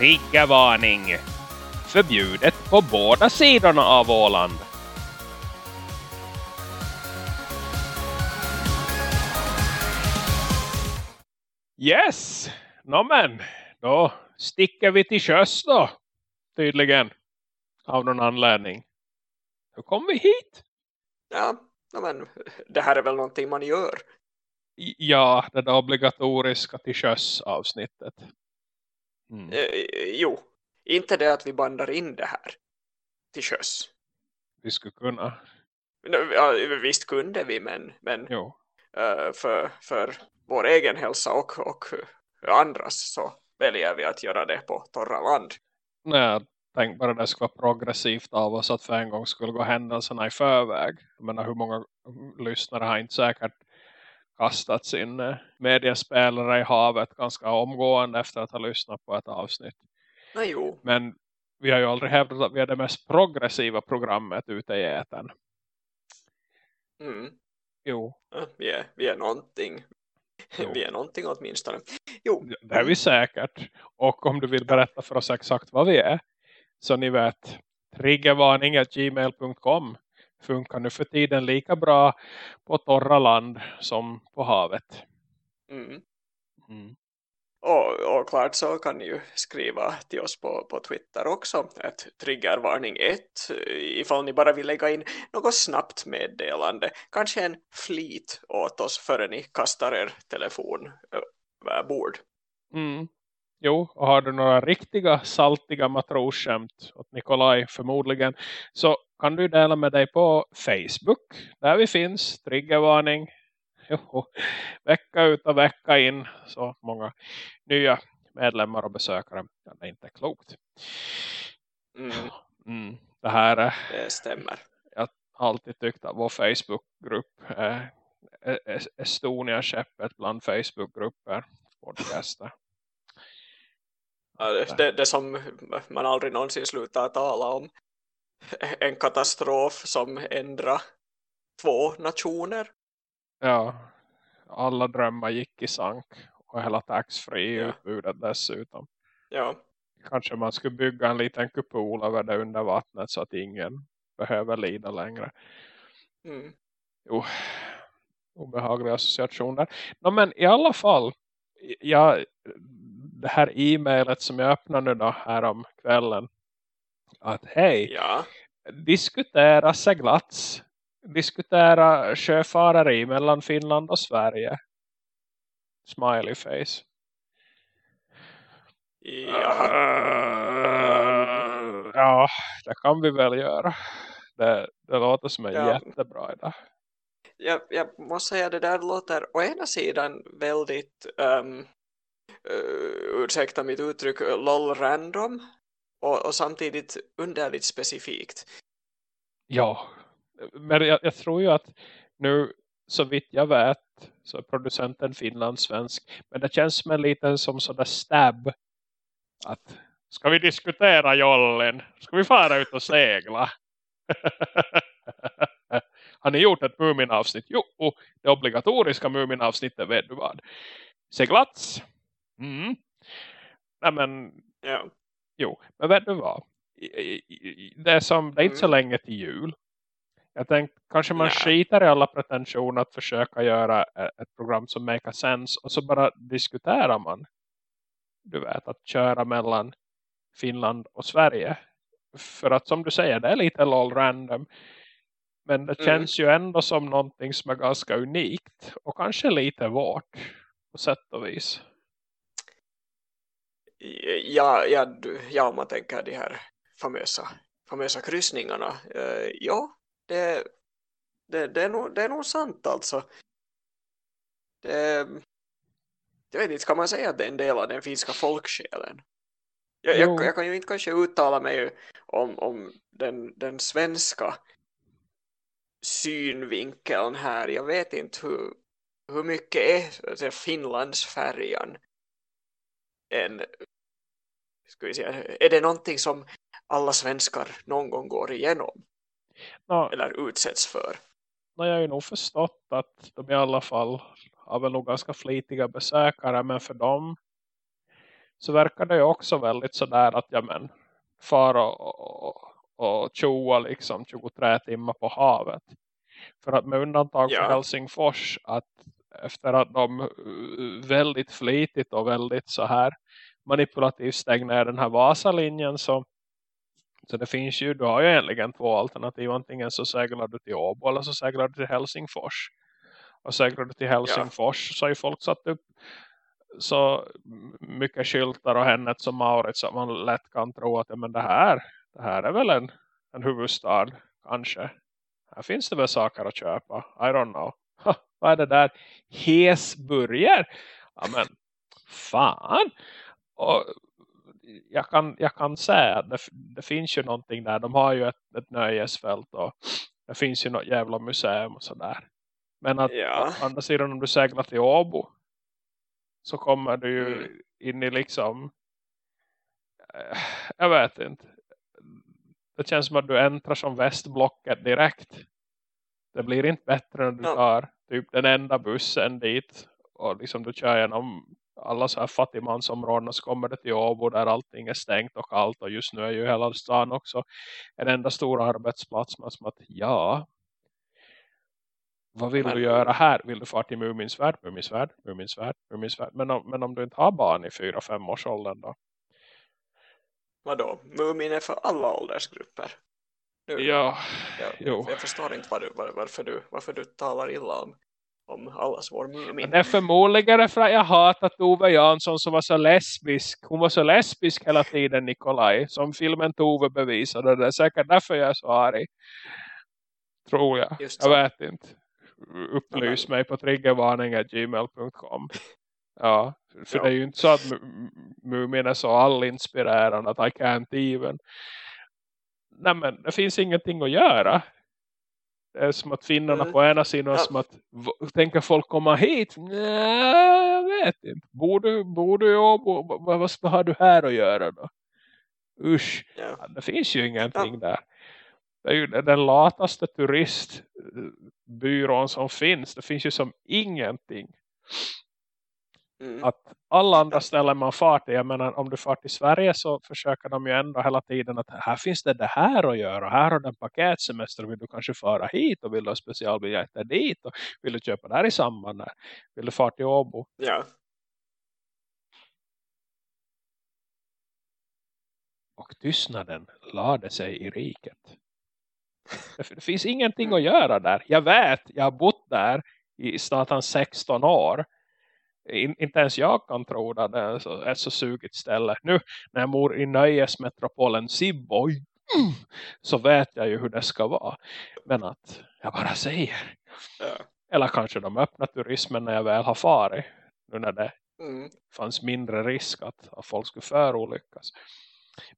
Triggervarning! Förbjudet på båda sidorna av Åland. Yes! Nå men, då sticker vi till sjöss då. Tydligen. Av någon anledning. Hur kom vi hit? Ja, men det här är väl någonting man gör. Ja, det där obligatoriska till sjöss avsnittet. Mm. Eh, jo, inte det att vi bandar in det här till sjöss. Vi skulle kunna. Ja, visst kunde vi, men, men jo. Uh, för, för vår egen hälsa och, och andras så väljer vi att göra det på torra land. Nej, tänk bara det skulle vara progressivt av oss att för en gång skulle gå händelserna i förväg. Jag menar hur många lyssnare har inte säkert kastat sin eh, mediespelare i havet ganska omgående efter att ha lyssnat på ett avsnitt. Nej. Men vi har ju aldrig hävdat att vi är det mest progressiva programmet ute i äten. Mm. Jo. Vi är, vi är någonting. Jo. Vi är någonting åtminstone. Jo. Det är vi säkert. Och om du vill berätta för oss exakt vad vi är. Så ni vet. Triggervarning.gmail.com funkar nu för tiden lika bra på torra land som på havet. Mm. Mm. Och, och klart så kan ni ju skriva till oss på, på Twitter också. Ett triggervarning 1 ifall ni bara vill lägga in något snabbt meddelande. Kanske en flit åt oss före ni kastar er telefon över bord. Mm. Jo, och har du några riktiga saltiga matrosskämt åt Nikolaj förmodligen så kan du dela med dig på Facebook där vi finns, triggervarning jo, vecka ut och vecka in så många nya medlemmar och besökare. Det är inte klokt. Mm. Mm, det här är, det stämmer. Jag har alltid tyckt att vår Facebookgrupp är Estonia-skeppet bland Facebookgrupper podcaster. Ja, det, det, som man aldrig någonsin slutar tala om. En katastrof som ändrar två nationer. Ja, alla drömmar gick i sank. Och hela taxfree-utbudet ja. dessutom. Ja. Kanske man skulle bygga en liten kupol över det under vattnet så att ingen behöver lida längre. Mm. Jo, obehagliga associationer. No, men i alla fall, ja, det här e-mailet som jag öppnar nu då här om kvällen. Att hej, ja. diskutera seglats diskutera sjöfarare mellan Finland och Sverige. Smiley face. Ja. Uh, ja, det kan vi väl göra. Det, det låter som en ja. jättebra idé. Jag, jag måste säga det där låter å ena sidan väldigt um, uh, ursäkta mitt uttryck eh, lol random och, och samtidigt underligt specifikt. Ja, men jag, jag, tror ju att nu så vitt jag vet så är producenten finlandssvensk. Men det känns som en liten som sådär stab. Att ska vi diskutera jollen? Ska vi fara ut och segla? Har ni gjort ett Mumin-avsnitt? Jo, det obligatoriska Mumin-avsnittet vet du vad. Seglats. Mm. Nej men, ja. jo, men vet du vad? Det är, som, det är inte så mm. länge till jul. Jag tänkte kanske man Nej. skiter i alla pretensioner att försöka göra ett program som make sense och så bara diskuterar man du vet att köra mellan Finland och Sverige för att som du säger det är lite lol random men det mm. känns ju ändå som någonting som är ganska unikt och kanske lite vårt på sätt och vis. Ja, ja, ja om man tänker de här famösa, famösa kryssningarna. Uh, ja, det, det, det, är nog, det är nog sant alltså. Det, jag vet inte, ska man säga att det är en del av den finska folksjälen? Jag, jag, jag, kan ju inte kanske uttala mig om, om den, den svenska synvinkeln här. Jag vet inte hur, hur mycket är alltså, Finlandsfärjan en ska vi säga, är det någonting som alla svenskar någon gång går igenom? no, eller utsätts för. No, jag har ju nog förstått att de i alla fall har väl nog ganska flitiga besökare men för dem så verkar det ju också väldigt sådär att ja men far och, och, och tjoa liksom 23 timmar på havet. För att med undantag Ja. för Helsingfors att efter att de eh, väldigt flitigt och väldigt så här manipulativt stängde ner den här Vasalinjen så, så det finns ju, du har ju egentligen två alternativ. Antingen så seglar du till Åbo eller så seglar du till Helsingfors. Och seglar du till Helsingfors så har ju folk satt upp så mycket skyltar och hännet som Maurits att man lätt kan tro att ja, men det här, det här är väl en, en huvudstad kanske. Här finns det väl saker att köpa. I don't know. Vad är det där? Hesburger? Ja men fan. Och jag kan, jag kan säga att det, det finns ju någonting där. De har ju ett, ett nöjesfält och det finns ju något jävla museum och sådär. Men att Ja. å andra sidan om du seglar till Åbo så kommer du ju Mm. in i liksom eh, jag vet inte. Det känns som att du äntrar som västblocket direkt. Det blir inte bättre när du tar typ den enda bussen dit och liksom du kör genom alla så här fattigmansområden så kommer det till Åbo där allting är stängt och kallt och just nu är ju hela stan också en enda stor arbetsplats men som att ja vad vill Men- du göra här? Vill du fara till Muminsvärd? Muminsvärd? Muminsvärd? Muminsvärd? Men om, men om du inte har barn i 4-5 års åldern då? Vadå? Mumin är för alla åldersgrupper. Nu, Ja, jag, jag förstår inte var du, var, varför, du, varför du talar illa om, om allas vår Mumin. Det är förmodligen för att jag hatat Tove Jansson som var så lesbisk. Hon var så lesbisk hela tiden, Nikolaj. Som filmen Tove bevisade. Det är säkert därför jag är så arg. Tror jag. Just jag vet inte. Upplys mig på triggervarning.gmail.com Ja, för Ja. det är ju inte så att Mu- Mumin är så allinspirerande att I can't even. Nej men det finns ingenting att göra. Det är som att finnarna Mm. på ena sidan Ja. som att tänker folk komma hit? Nej, jag vet inte. Borde, borde jag, bo, vad, vad, vad har du här att göra då? Usch, Ja. Ja, det finns ju ingenting där. Det är ju den lataste turistbyrån som finns. Det finns ju som ingenting. Mm. Att alla andra ställen man far till, jag menar om du far till Sverige så försöker de ju ändå hela tiden att här finns det det här att göra. Här har du en paketsemester, vill du kanske fara hit och vill du ha specialbiljetter dit och vill du köpa där i samband med. Vill du fara till Åbo? ja. Och tystnaden lade sig i riket. Det, finns ingenting att göra där. Jag vet, jag har bott där i staten 16 år. In, inte ens jag kan tro att det är så, ett så sugigt ställe. Nu när jag bor i nöjesmetropolen Sibboy mm, så vet jag ju hur det ska vara. Men att jag bara säger. ja. Eller kanske de öppnar turismen när jag väl har farit. Nu när det Mm. fanns mindre risk att, att folk skulle förolyckas.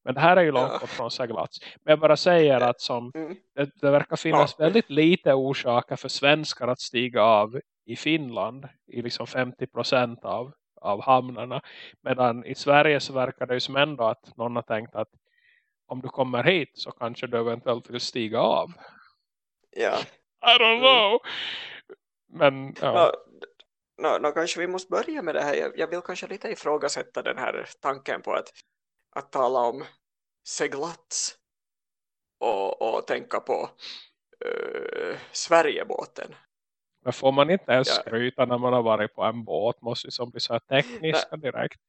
Men det här är ju långt Ja. bort från seglats. Men jag bara säger att som Mm. det, det verkar finnas Ja. väldigt lite orsaker för svenskar att stiga av i Finland i liksom 50% av, av hamnarna. Medan i Sverige så verkar det ju som ändå att någon har tänkt att om du kommer hit så kanske du eventuellt vill stiga av. ja. I don't Mm. know. Men ja. Nå, nå, nå, kanske vi måste börja med det här. Jag, jag vill kanske lite ifrågasätta den här tanken på att, att tala om seglats och, och tänka på uh, Sverigebåten. Men får man inte ens Ja. skryta när man har varit på en båt? Måste ju som bli så här tekniska direkt.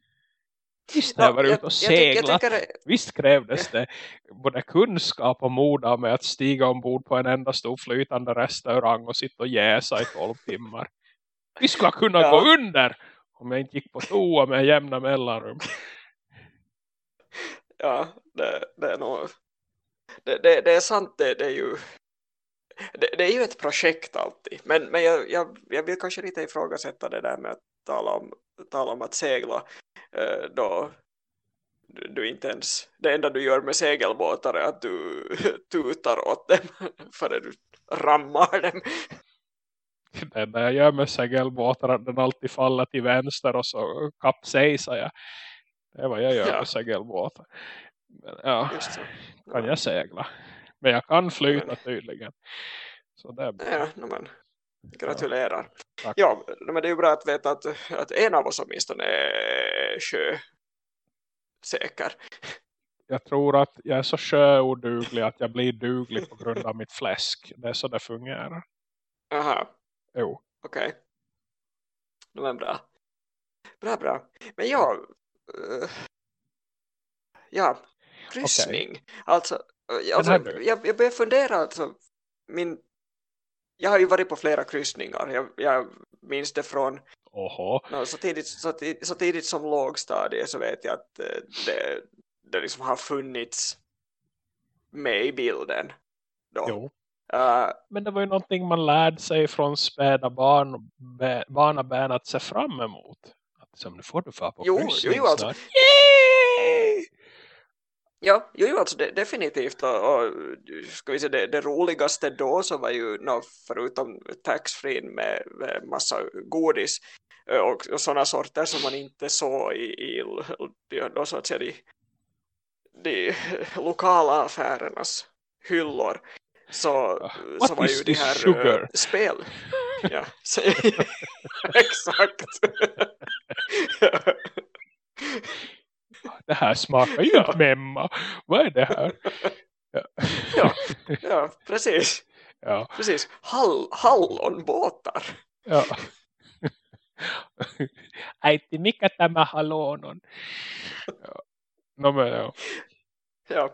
Visst Nå, har jag varit jag- ute och seglat. tycker Visst krävdes det både kunskap och mod av mig att stiga ombord på en enda stor flytande restaurang och sitta och jäsa i 12 timmar. Vi skulle kunna Ja. gå under om jag inte gick på toa med jämna mellanrum. Ja, det, det är nog... Det, det, det är sant, det, det är ju... Det, det är ju ett projekt alltid. Men, men jag, jag, jag vill kanske lite ifrågasätta det där med att tala om, tala om att segla. eh, Då du, du inte ens... Det enda du gör med segelbåtar är att du tutar åt dem före du rammar dem. Det enda jag gör med segelbåtar är att den alltid faller till vänster och så kapsejsar jag. Det är vad jag gör Ja. med segelbåtar. Men, ja, kan jag segla. Men jag kan flyta tydligen. Så det är bra. Ja, no, men, gratulerar. Ja, no, men det är ju bra att veta att, att en av oss åtminstone är sjö, säker. Jag tror att jag är så sjöoduglig att jag blir duglig på grund av mitt fläsk. Det är så det fungerar. Aha, Jo. okej. Okay. Det var bra. Bra, bra. Men ja, uh, ja, kryssning. Okay. Alltså, alltså jag, jag börjar fundera alltså, min, jag har ju varit på flera kryssningar. Jag, jag minns det från. No, så, tidigt, så, tidigt, så tidigt som lågstadie så vet jag att uh, det, det liksom har funnits med i bilden. Då. Uh, Men det var ju någonting man lärde sig från späda barn, barna barn att se fram emot. Att, som nu får du få på jo, jo, jo, alltså. Ja, jo, jo alltså det, definitivt och, och ska vi säga, det, det, roligaste då så var ju no, förutom taxfree med, med massa godis och, och sådana sorter som man inte såg i, i då, så att säga, de, de lokala affärernas hyllor så, What så var ju de här sugar? Spel. Ja, så, exakt. det här smakar ju ja. memma. Vad är det här? Ja, ja, ja precis. Ja. Precis. Hall, hallonbåtar. Ja. Äiti, mikä tämä hallon on? Ja. No, men, ja. Ja,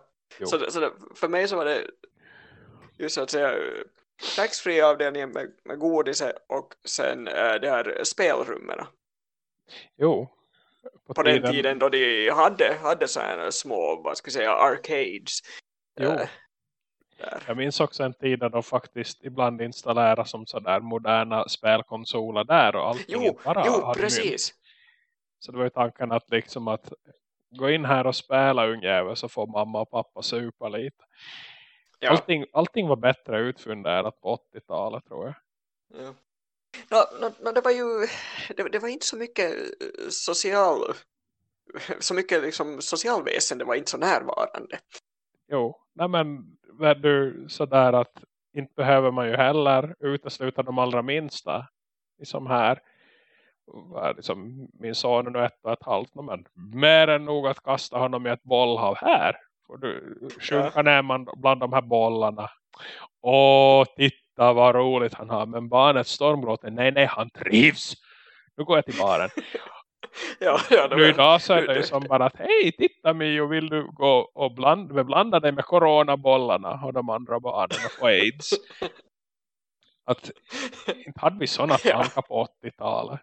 så, det, så det, för mig så var det just så att säga taxfree avdelningen med, med godiset och sen äh, det här spelrummen. Jo. På, på tiden... den tiden då de hade, hade så här små, vad ska jag säga, arcades. Jo. Äh. Jag minns också en tid där de faktiskt ibland installerar som sådär moderna spelkonsoler där och allting jo, bara jo, precis. Mynt. Så det var ju tanken att liksom att gå in här och spela ungjävel så får mamma och pappa supa lite. Ja. Allting, allting var bättre utfunderat på 80-talet tror jag. Ja. No, no, no, det var ju det, det, var inte så mycket eh, social så mycket liksom socialväsen det var inte så närvarande. Jo, nej men du sådär att inte behöver man ju heller utesluta de allra minsta liksom här liksom, min son är nu ett och ett halvt men mer än nog att kasta honom i ett bollhav här får du sjunka ja. ner man bland de här bollarna åh titta vad roligt han har men barnet stormgråter nej nej han trivs. Nu går jag till baren. Ja, ja, nu idag så är det ju som bara att hej titta Mio vill du gå och bland, beblanda dig med coronabollarna? Och de andra barnen och få aids. Att inte hade vi sådana tankar på 80-talet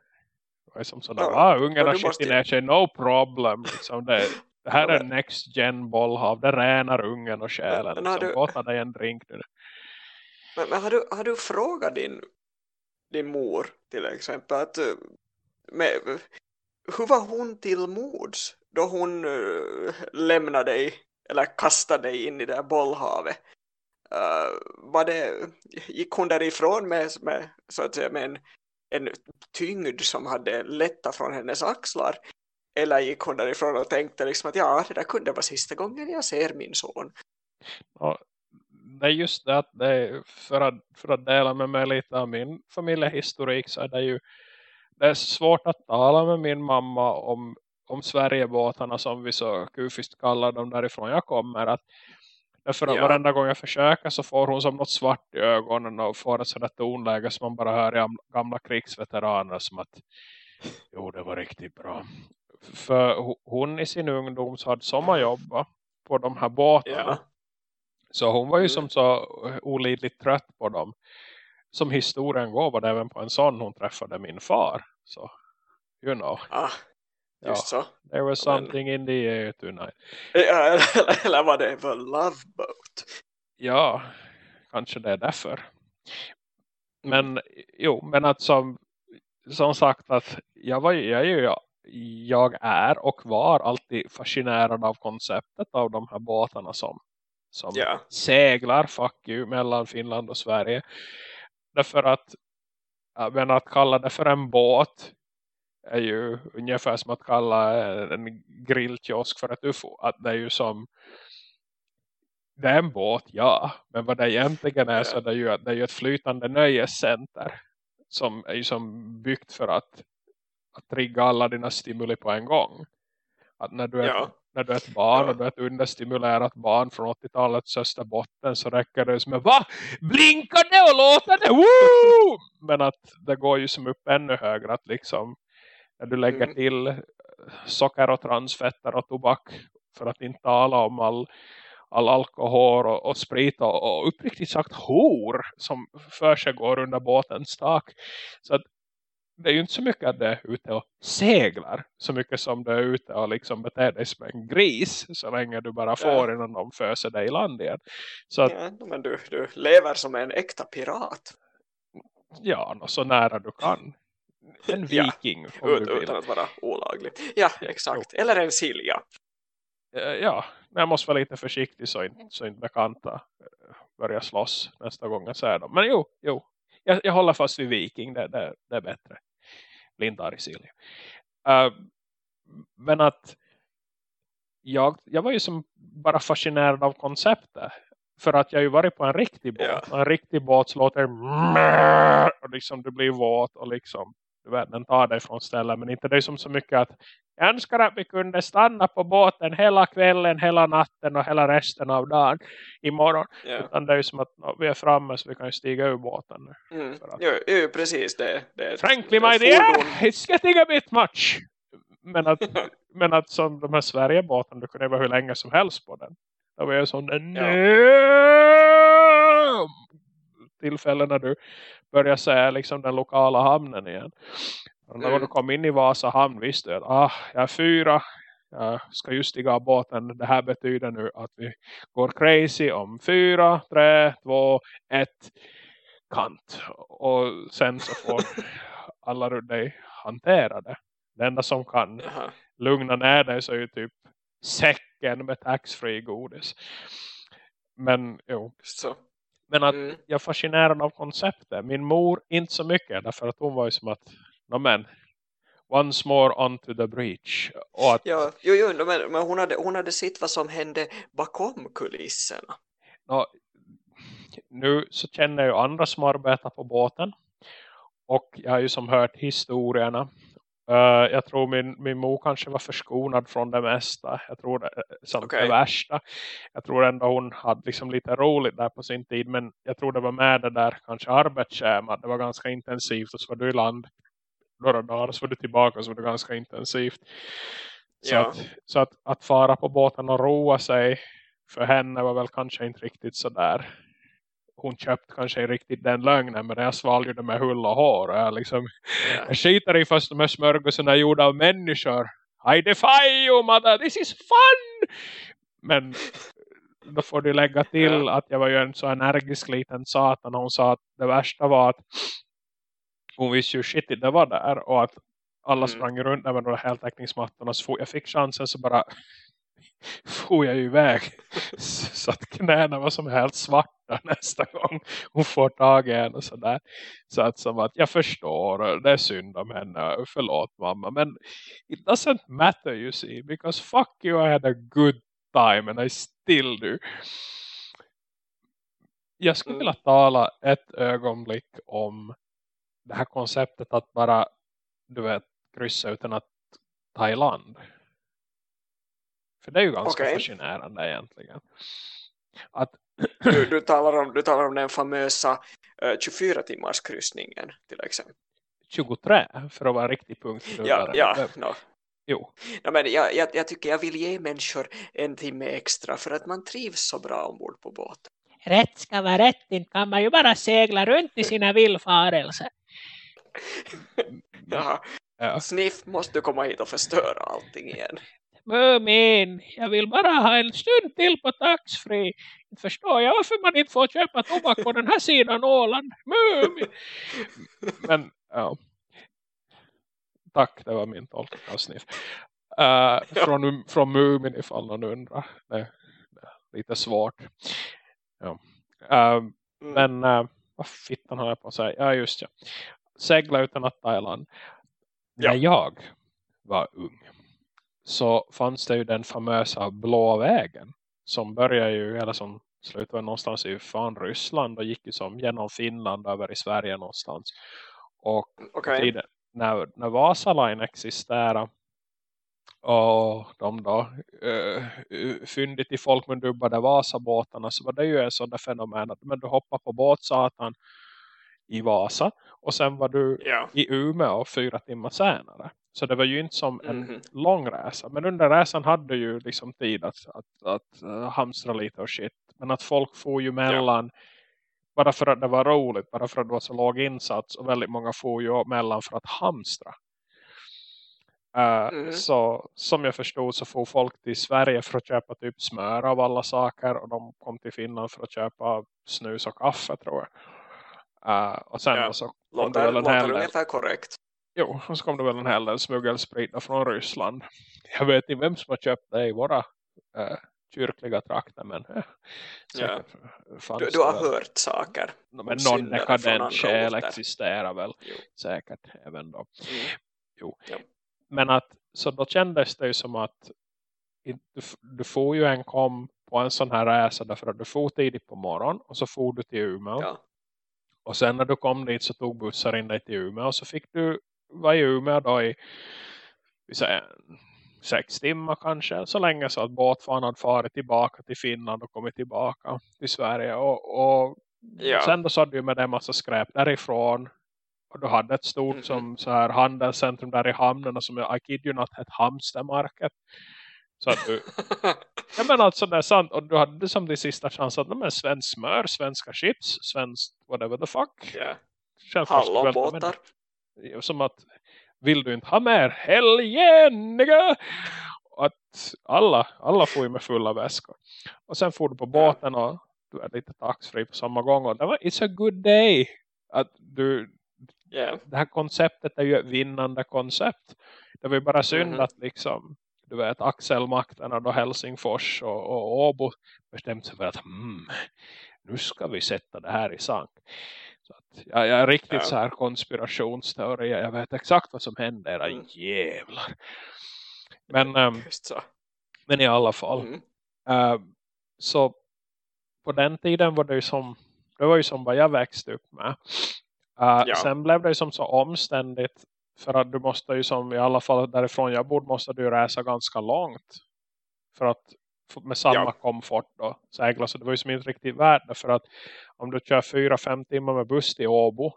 det är som sådär, ja, ah, ungarna skiter ner sig, no problem. Liksom det, det här är next gen bollhav, det ränar ungen och själen liksom, du, båta dig en drink nu. Men, men har, du, har du frågat din, din mor till exempel att eh, med, hur var hon till mods då hon uh, lämnade dig eller kastade dig in i det här bollhavet? Uh, var det, gick hon därifrån med, med, så att säga, med en, en tyngd som hade lättat från hennes axlar? Eller gick hon därifrån och tänkte liksom att ja, det där kunde vara sista gången jag ser min son? Ja, det är just det att det är, för, att, för att dela med mig lite av min familjehistorik så är det ju det är svårt att tala med min mamma om, om Sverigebåtarna som vi så kufiskt kallar dem därifrån jag kommer. Att, därför att ja. varenda gång jag försöker så får hon som något svart i ögonen och får ett sådant tonläge som man bara hör i gamla krigsveteraner som att jo det var riktigt bra. För hon i sin ungdom så hade sommarjobbat på de här båtarna. Ja. Så hon var ju mm. som så olidligt trött på dem som historien går var det även på en sån hon träffade min far. Så, you know. Ah, just ja, så. There was something Men... in the air tonight. Eller, eller var det för love boat? Ja, kanske det är därför. Men, jo, men att som, som sagt att jag, var, jag, ju, jag är och var alltid fascinerad av konceptet av de här båtarna som, som yeah. seglar fuck you, mellan Finland och Sverige. Därför att, men att kalla det för en båt är ju ungefär som att kalla en grillkiosk för ett ufo. Att det är ju som det är en båt, ja. Men vad det egentligen är så är det ju, det är ju ett flytande nöjescenter. Som är ju som byggt för att, att trigga alla dina stimuli på en gång. Att när du är, ja. När du är ett barn och du är ett understimulerat barn från 80-talets Österbotten så räcker det som va? Blinkar det och låter det? Woo! Men att det går ju som upp ännu högre att liksom när du lägger Mm. till eh, socker och transfetter och tobak för att inte tala om all, all alkohol och, och sprit och, och uppriktigt sagt hor som för sig går under båtens tak. Så att det är ju inte så mycket att det är ute och seglar så mycket som det är ute och liksom beter dig som en gris så länge du bara får innan de föser dig i land igen. Så att Ja, men du, du lever som en äkta pirat. ja, så nära du kan. En Ja, viking om Ut, du utan att vara olaglig. Ja, exakt. Eller en silja. Eh, Ja, men jag måste vara lite försiktig så inte, så inte bekanta eh, börjar slåss nästa gång jag ser dem. Men jo, jo. Jag, jag håller fast vid viking, det, det, det är bättre. Lindar i. Uh, men att jag, jag var ju som bara fascinerad av konceptet. För att jag har ju varit på en riktig båt. Och En riktig båt låter och liksom du blir våt och liksom du vet, den tar dig från stället. Men inte det är som så mycket att jag önskar att vi kunde stanna på båten hela kvällen, hela natten och hela resten av dagen imorgon. Ja. Utan det är ju som att vi är framme så vi kan ju stiga ur båten nu. Mm. Att- Jo, jo, precis. Det, det Frankly my dear, it's getting a bit much. Men att, men att som de här Sverigebåten, du kunde vara hur länge som helst på den. Det var ju sån en tillfälle när du börjar se liksom den lokala hamnen igen. Och när Mm. du kom in i Vasa hamn visste du att ah, jag är fyra, jag ska just stiga av båten. Det här betyder nu att vi går crazy om fyra, tre, två, ett kant. Och sen så får alla runt dig hantera det. Det enda som kan Jaha. lugna ner dig så är ju typ säcken med taxfree godis. Men jo, Så. men att Mm. jag är fascinerad av konceptet. Min mor inte så mycket därför att hon var ju som att no men, once more onto the breach. Och att Ja, jo, jo, men, men hon, hade, hon hade sett vad som hände bakom kulisserna. nå, nu så känner jag ju andra som arbetar på båten. Och jag har ju som hört historierna. Eh, jag tror min, min mor kanske var förskonad från det mesta. Jag tror det, samt Okej. det värsta. Jag tror ändå hon hade liksom lite roligt där på sin tid. Men jag tror det var med det där kanske arbetsschema. Det var ganska intensivt och så var du i land några dagar så var du tillbaka så var det ganska intensivt. Så, Ja. att, så att, att fara på båten och roa sig för henne var väl kanske inte riktigt så där. Hon köpte kanske inte riktigt den lögnen men jag svalde det med hull och hår. Jag, liksom, Ja. jag skiter i fast de här smörgåsarna är gjorda av människor. I defy you mother, this is fun! Men då får du lägga till att jag var ju en så energisk liten satan. Hon sa att det värsta var att hon visste ju shit det var där. Och att alla Mm. sprang runt med några heltäckningsmattorna. Så fort jag fick chansen så bara får jag ju iväg. Så att knäna var som helt svarta nästa gång hon får tag i en och sådär. Så att som att jag förstår, det är synd om henne, förlåt mamma. Men it doesn't matter you see, because fuck you I had a good time and I still do. Jag skulle Mm. vilja tala ett ögonblick om det här konceptet att bara, du vet, kryssa utan att ta i land. För det är ju ganska Okej. fascinerande egentligen. Att, Du, du, talar om, du talar om den famösa eh, 24 timmars kryssningen till exempel. 23 för att vara en riktig punkt. Ja, ja, no. Jo, No, men jag, jag, jag tycker jag vill ge människor en timme extra för att man trivs så bra ombord på båten. Rätt ska vara rätt, inte kan man ju bara segla runt i sina villfarelser. Jaha, ja. Sniff måste du komma hit och förstöra allting igen. Mumin, jag vill bara ha en stund till på taxfree. Inte förstår jag varför man inte får köpa tobak på den här sidan Åland. Mumin! men ja. Tack, det var min tolkning av sniff. Uh, från, från Mumin ifall någon undrar. Det, det är lite svårt. Ja. Uh, Mm. men uh, vad fittan har jag på att säga? Ja just ja. Segla utan att ta i land. Ja. När jag var ung så fanns det ju den famösa blå vägen som börjar ju, eller som slutade någonstans i fan Ryssland och gick ju som genom Finland över i Sverige någonstans. Och Okej. tiden, när, när Vasaline existerade och de då uh, fyndigt i folk med dubbade Vasabåtarna så var det ju en sån fenomen att men du hoppar på båtsatan i Vasa och sen var du Ja. i Umeå fyra timmar senare. Så det var ju inte som en Mhm. lång resa. Men under resan hade du ju liksom tid att, att, att uh, hamstra lite och shit. Men att folk får ju mellan bara för att det var roligt. Bara för att det var så låg insats. Och väldigt många får ju mellan för att hamstra. Uh, Mhm. Så som jag förstod så får folk till Sverige för att köpa typ smör av alla saker. Och de kom till Finland för att köpa snus och kaffe tror jag. Uh, och sen Ja. så kom det Låter, väl en hel del. korrekt. Jo, och så kom det väl en hel del smuggelsprit från Ryssland. Jag vet inte vem som har köpt det i våra äh, kyrkliga trakter. Men säkert fanns Du, du har det väl. hört saker. Men någon dekadent själ existerar väl Jo. säkert även då. Mm. Men att, så då kändes det ju som att du, du får ju en kom på en sån här resa därför att du får tidigt på morgon och så får du till Umeå. Ja. Och sen när du kom dit så tog bussar in dig till Umeå och så fick du vara i Umeå då i säger, sex timmar kanske. Så länge så att båtfan hade farit tillbaka till Finland och kommit tillbaka till Sverige. Och, och Ja. sen då så hade du med det massa skräp därifrån. Och du hade ett stort Mhm. som så här handelscentrum där i hamnen och som I kid you not hette Hamstermarket. Så att du, ja men alltså det är sant. Och du hade som din sista chans att men svensk smör, svenska chips, svensk whatever the fuck. välkomna Hallonbåtar. Som att vill du inte ha mer helgeniga? Att alla, alla får ju med fulla väskor. Och sen får du på båten och du är lite taxfri på samma gång. Och det var, it's a good day. Att du, Ja. det här konceptet är ju ett vinnande koncept. Det var ju bara synd Mhm. att liksom du vet axelmakterna då Helsingfors och, och Åbo bestämt sig för att hmm, nu ska vi sätta det här i sank. Så att jag, jag är riktigt Ja. så här konspirationsteori. Jag vet exakt vad som händer. Era Mm. jävlar. Men, ehm, Just så. men i alla fall. Mm. Eh, så på den tiden var det ju som det var ju som vad jag växte upp med. Eh, Ja. Sen blev det som så omständigt för att du måste ju som i alla fall därifrån jag bor måste du resa ganska långt för att med samma Ja. komfort då segla så det var ju som inte riktigt värt för att om du kör 4-5 timmar med buss till Åbo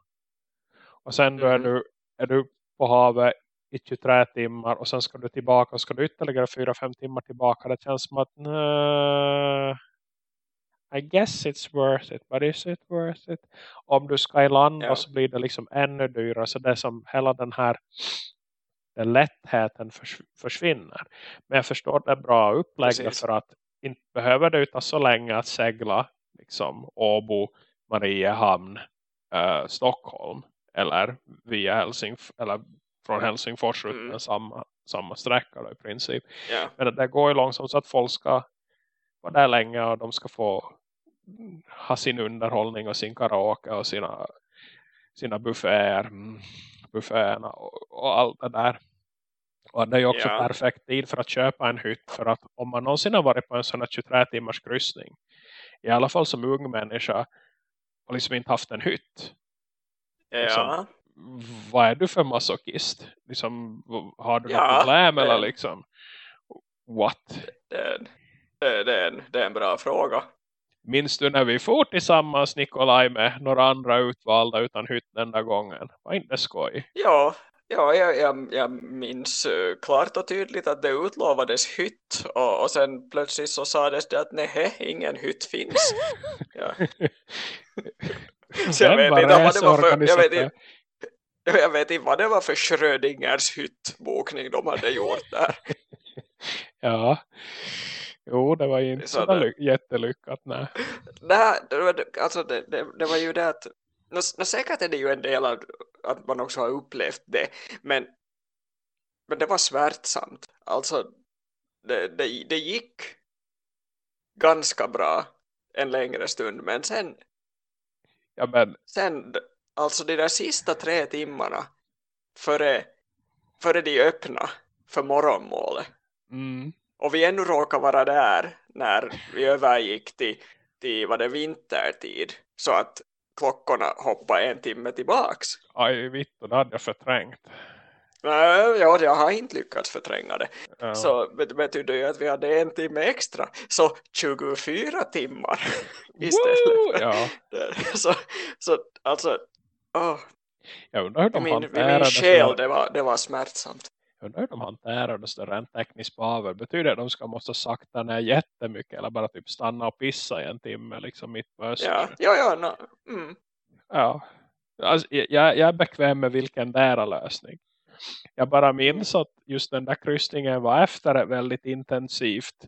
och sen då är, Mhm. du, är du på havet i 23 timmar och sen ska du tillbaka och ska du ytterligare 4-5 timmar tillbaka det känns som att nej, I guess it's worth it but is it worth it om du ska i land Ja. så blir det liksom ännu dyrare så det är som hela den här den lättheten förs- försvinner men jag förstår det bra upplägg Precis. för att inte behöver det ta så länge att segla liksom Åbo, Mariehamn eh, Stockholm eller via Helsingfors eller från Helsingfors ut Mm. samma, samma sträcka då, i princip. Ja. Men det går ju långsamt så att folk ska vara där länge och de ska få ha sin underhållning och sin karaoke och sina, sina bufféer, mm, bufféerna och, och allt det där. Och det är ju också Ja. perfekt tid för att köpa en hytt för att om man någonsin har varit på en sån här 23 timmars kryssning i alla fall som ung människa och liksom inte haft en hytt Liksom, Ja. vad är du för masochist? Liksom, har du Ja, något problem eller liksom what? Det, det, det, är en, det är en bra fråga. Minns du när vi får tillsammans Nikolaj med några andra utvalda utan hytt den där gången? Var inte skoj? Ja, ja jag, jag, jag minns eh, klart och tydligt att det utlovades hytt och, och sen plötsligt så sades det att nej, ingen hytt finns. Ja. Så jag vet inte vad det var för, jag vet, inte- jag vet inte vad det var för Schrödingers hyttbokning de hade gjort där. Ja. Jo, det var ju inte Så jättelyckat. Nej. Var, alltså det, det, det var ju det att nå, nå, säkert är det ju en del av att man också har upplevt det men, men det var smärtsamt alltså det, det, det gick ganska bra en längre stund men sen, Ja, men sen alltså de där sista tre timmarna före, före de öppna för morgonmålet mm, och vi ännu råkar vara där när vi övergick till, till vad det vintertid så att klockorna hoppar en timme tillbaks. aj, vitt, och det hade jag förträngt. Ja, jag har inte lyckats förtränga det. Ja. Så det betyder ju att vi hade en timme extra. Så 24 timmar istället. För Ja. Så, så alltså, åh, jag undrar hur de min, min själ det var, det var smärtsamt. Jag undrar hur de hanterade det rent tekniskt på. Betyder det att de ska måste sakta ner jättemycket eller bara typ stanna och pissa i en timme liksom mitt på Ja, Östersjön? ja, ja no, mm. Ja. Alltså, jag, jag är bekväm med vilken där lösning. Jag bara minns att just den där kryssningen var efter ett väldigt intensivt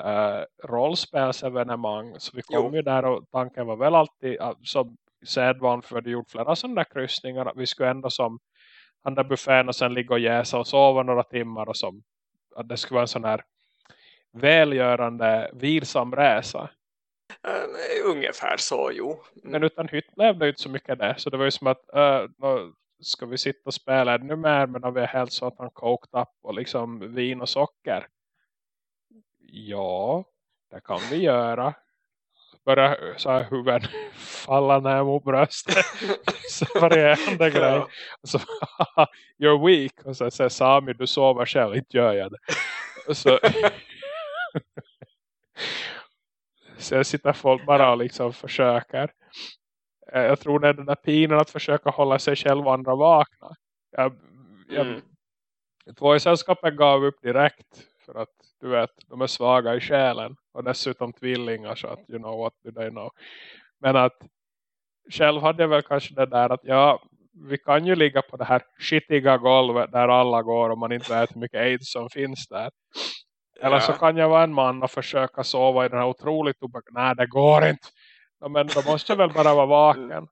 uh, rollspelsevenemang. Så vi kom Jo. ju där och tanken var väl alltid uh, som sedvan för vi gjort flera sådana där kryssningar. Att vi skulle ändå som han där buffén och sen ligga och jäsa och sova några timmar och som att det skulle vara en sån här välgörande vilsam resa. Eh, ungefär så, jo. Mm. Men utan hytt blev det inte så mycket det. Så det var ju som att uh, ska vi sitta och spela ännu mer medan vi är helt så att han coked upp och liksom vin och socker. Ja, det kan vi göra. Börja så här huvuden falla ner mot bröstet. så varierande grej. Och så, "Haha, you're weak. Och så säger Sami, du sover själv. Inte gör jag det. Och så, så sitter folk bara och liksom försöker. Eh, Jag tror det är den där pinan att försöka hålla sig själv och andra vakna. Jag, jag, Mm. Två i sällskapet gav upp direkt. För att du vet, de är svaga i själen. Och dessutom tvillingar så att you know what do they know. Men att själv hade jag väl kanske det där att ja, vi kan ju ligga på det här skitiga golvet där alla går och man inte vet hur mycket aids som finns där. Eller så Ja. kan jag vara en man och försöka sova i den här otroligt tobak. Nej, det går inte. Ja, men då måste jag väl bara vara vaken.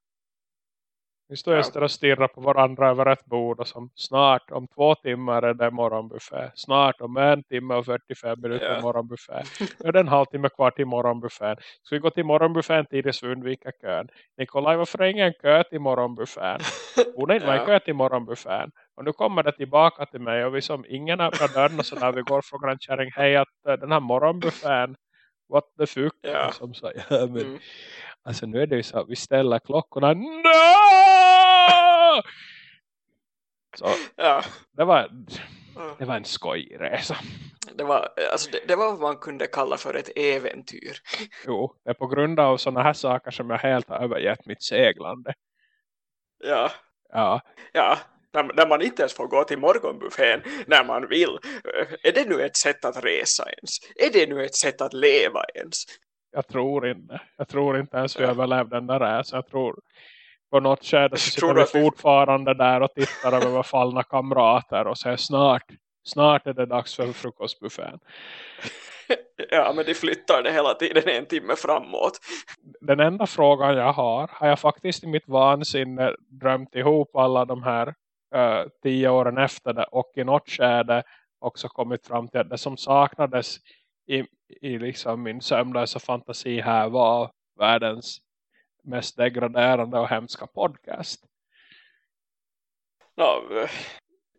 Vi står just där och stirrar på varandra över ett bord. Och som snart om två timmar är det morgonbuffé. Snart om en timme och 45 minuter är morgonbuffé. Nu är det en halvtimme kvar till morgonbuffén. Ska vi gå till morgonbuffén tidigt så vi undviker kön? Nikolaj, varför är ingen kö till morgonbuffén? Borde inte Ja. kö till morgonbuffén. Och nu kommer det tillbaka till mig. Och vi som ingen öppnar dörren och så när vi går från kärring. Hej att eh, den här morgonbuffén. What the fuck? Och Som ja, men, Mm. Alltså nu är det ju så att vi ställer klockorna. No! Så Ja. det var, det var en skojresa. Det var, alltså det, det var vad man kunde kalla för ett äventyr. Jo, det är på grund av sådana här saker som jag helt har övergett mitt seglande. Ja, Ja, ja. När, när man inte ens får gå till morgonbuffén när man vill. Är det nu ett sätt att resa ens? Är det nu ett sätt att leva ens? jag tror inte. Jag tror inte ens vi överlevde den där resan. Jag tror på något skede så sitter vi att vi- fortfarande där och tittar över våra fallna kamrater och säger snart, snart är det dags för frukostbuffén. Ja, men de flyttar det hela tiden en timme framåt. den enda frågan jag har har jag faktiskt i mitt vansinne drömt ihop alla de här eh, tio åren efter det och i något skede också kommit fram till att det som saknades i, i liksom min sömnlösa fantasi här var världens mest degraderande och hemska podcast. Ja,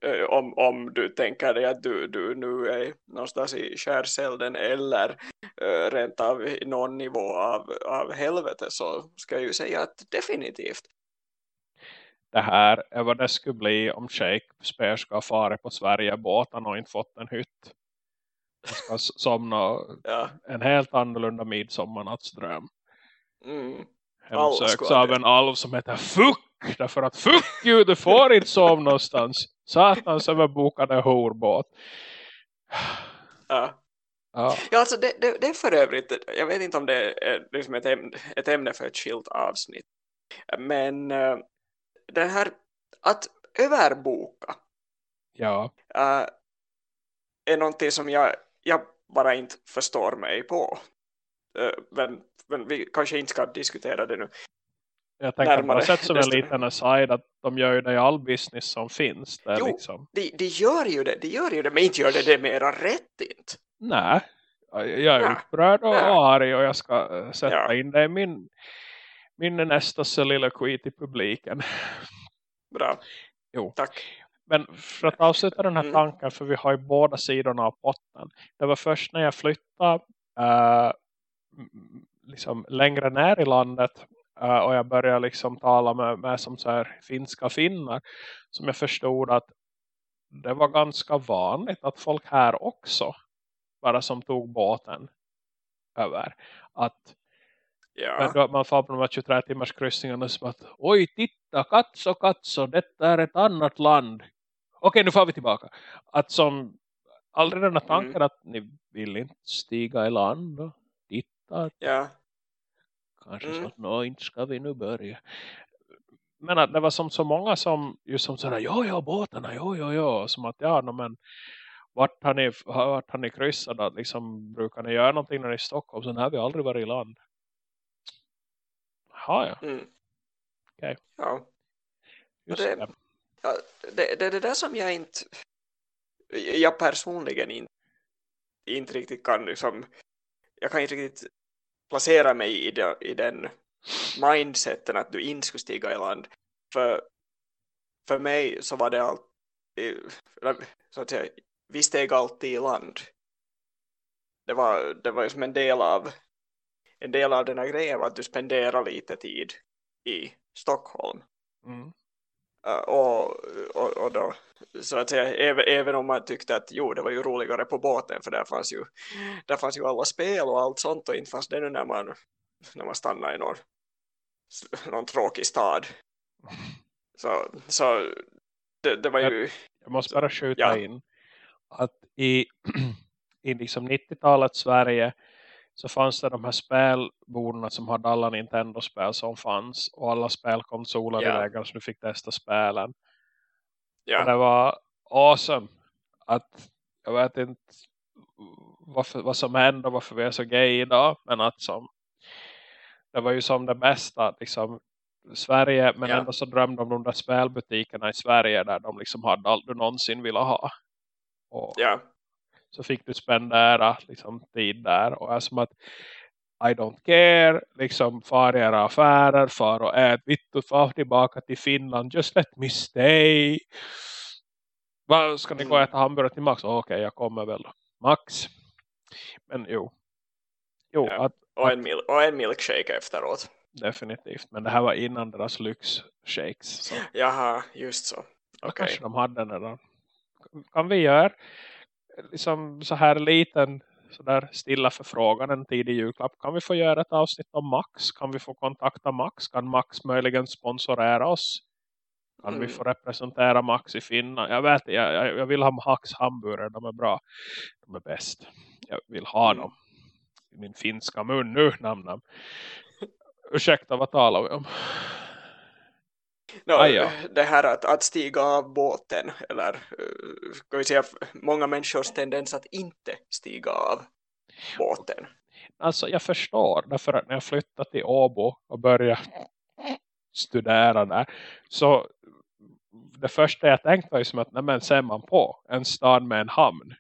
eh, om, om du tänker dig att du, du nu är någonstans i skärselden eller uh, rent av i någon nivå av, av helvete så ska jag ju säga att definitivt. Det här är vad det skulle bli om Shakespeare ska ha farit på Sverigebåten och inte fått en hytt. Och ska somna Ja. en helt annorlunda midsommarnattsdröm. Mm. Hemsöks av en alv som heter Fuck. Därför att fuck you, du får inte sova någonstans. Satans överbokade horbåt. Ja. Ja, Ja, alltså det, det, det är för övrigt, jag vet inte om det är liksom ett, ämne, ett ämne för ett skilt avsnitt. Men uh, det här att överboka ja, uh, är någonting som jag, jag bara inte förstår mig på. Uh, men, men vi kanske inte ska diskutera det nu. jag tänker Närmare, bara sett som en liten aside att de gör ju det i all business som finns. Det är Jo. liksom, De, de gör ju det, de gör ju det, men inte gör det det mera rätt inte. nej, jag är upprörd och arg och jag ska eh, sätta Ja. in det i min, min nästa soliloquy till publiken. Bra. Jo. Tack. Men för att avsluta den här Mm. tanken, för vi har ju båda sidorna av potten. Det var först när jag flyttade eh, liksom längre ner i landet eh, och jag började liksom tala med, med som så här finska finnar som jag förstod att det var ganska vanligt att folk här också bara som tog båten över. Att Ja. men man får på de här 23 timmars kryssningarna som att oj titta katso katso detta är ett annat land. Okej nu får vi tillbaka. Att som aldrig den här tanken Mm. att ni vill inte stiga i land titta. ja. Kanske Mm. så att inte ska vi nu börja. Men att det var som så många som just som sådär, jo jo båtarna, jo jo jo. Som att ja no, men vart har ni, vart har ni kryssat? Att Liksom, brukar ni göra någonting när ni är i Stockholm? Så har vi aldrig varit i land. Ja, ja. Mm. Okej. ja. Just det- det. ja det, det är det där som jag inte jag personligen inte, inte riktigt kan liksom, jag kan inte riktigt placera mig i, de, i den mindseten att du inte skulle stiga i land. För, för mig så var det alltid så att säga, vi steg alltid i land. Det var, det var ju som en del av en del av den här grejen var att du spenderar lite tid i Stockholm. Mm. Och, och, och då så att säga, även, även om man tyckte att jo, det var ju roligare på båten för där fanns ju, där fanns ju alla spel och allt sånt och inte fanns det nu när man, när man stannar i någon, någon tråkig stad så, så det, det var ju Jag måste bara skjuta Ja. in att i, i liksom 90-talets Sverige så fanns det de här spelborden som hade alla Nintendo-spel som fanns och alla spelkonsoler Ja. i väggen så du fick testa spelen. Och ja, det var awesome att jag vet inte varför, vad som hände och varför vi är så gay idag men att som det var ju som det bästa liksom Sverige men Ja. ändå så drömde om de där spelbutikerna i Sverige där de liksom hade allt du någonsin ville ha och ja, så fick du spendera liksom tid där och är som att I don't care liksom far era affärer far och ät vitt och far tillbaka till Finland just let me stay vad ska ni gå och äta hamburgare till Max? Okej, jag kommer väl då. Max. Men jo. Jo, Ja. att, och, en mil, och en milkshake efteråt definitivt. Men det här var innan deras lyxshakes. Så jaha, just så okej, kanske de hade den redan. Kan vi göra liksom så här liten så där stilla förfrågan en tidig julklapp. Kan vi få göra ett avsnitt om Max? Kan vi få kontakta Max? Kan Max möjligen sponsorera oss? Kan vi Mm. få representera Max i Finland? Jag vet jag, jag, vill ha Max hamburgare. De är bra. De är bäst. Jag vill ha Mm. dem. I min finska mun nu namn. Ursäkta, vad talar vi om? No, Aj, ja. det här att, att stiga av båten eller eh, ska vi säga många människors tendens att inte stiga av båten Alltså jag förstår. Därför att när jag flyttade till Åbo och började studera där. Så det första jag tänkte var ju som att nej men ser man på en stad med en hamn.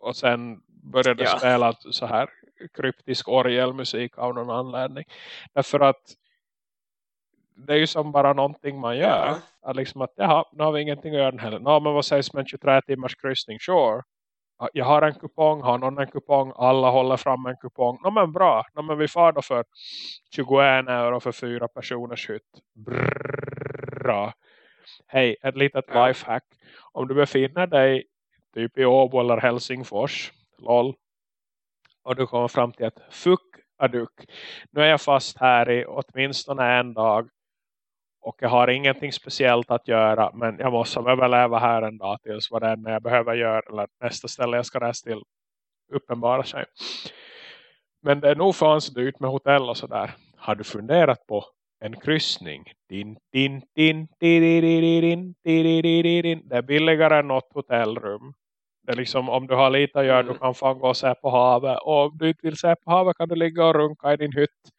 Och sen började Ja. spela så här kryptisk orgelmusik av någon anledning. Därför att det är ju som bara någonting man gör. Ja. Att liksom att jaha, nu har vi ingenting att göra den heller. Nå, men vad sägs med en 23 timmars kryssning? Sure. Ja, Jag har en kupong, har någon en kupong, alla håller fram en kupong. Nå men bra, Nå, men vi far då för 21 euro för fyra personers hytt. Bra. Hej, ett litet Ja. lifehack. Om du befinner dig typ i Åbo eller Helsingfors, lol. Och du kommer fram till att fuck aduk. Nu är jag fast här i åtminstone en dag. Och jag har ingenting speciellt att göra. Men jag måste överleva här en dag tills vad det är jag behöver göra. Eller nästa ställe jag ska resa till uppenbara sig. Men det är nog fanns dyrt med hotell och sådär. Har du funderat på en kryssning? Din, din, din, din, Det är billigare än något hotellrum. Det är liksom om du har lite att göra Mm. du kan fan gå och se på havet. Och om du inte vill se på havet kan du ligga och runka i din hytt.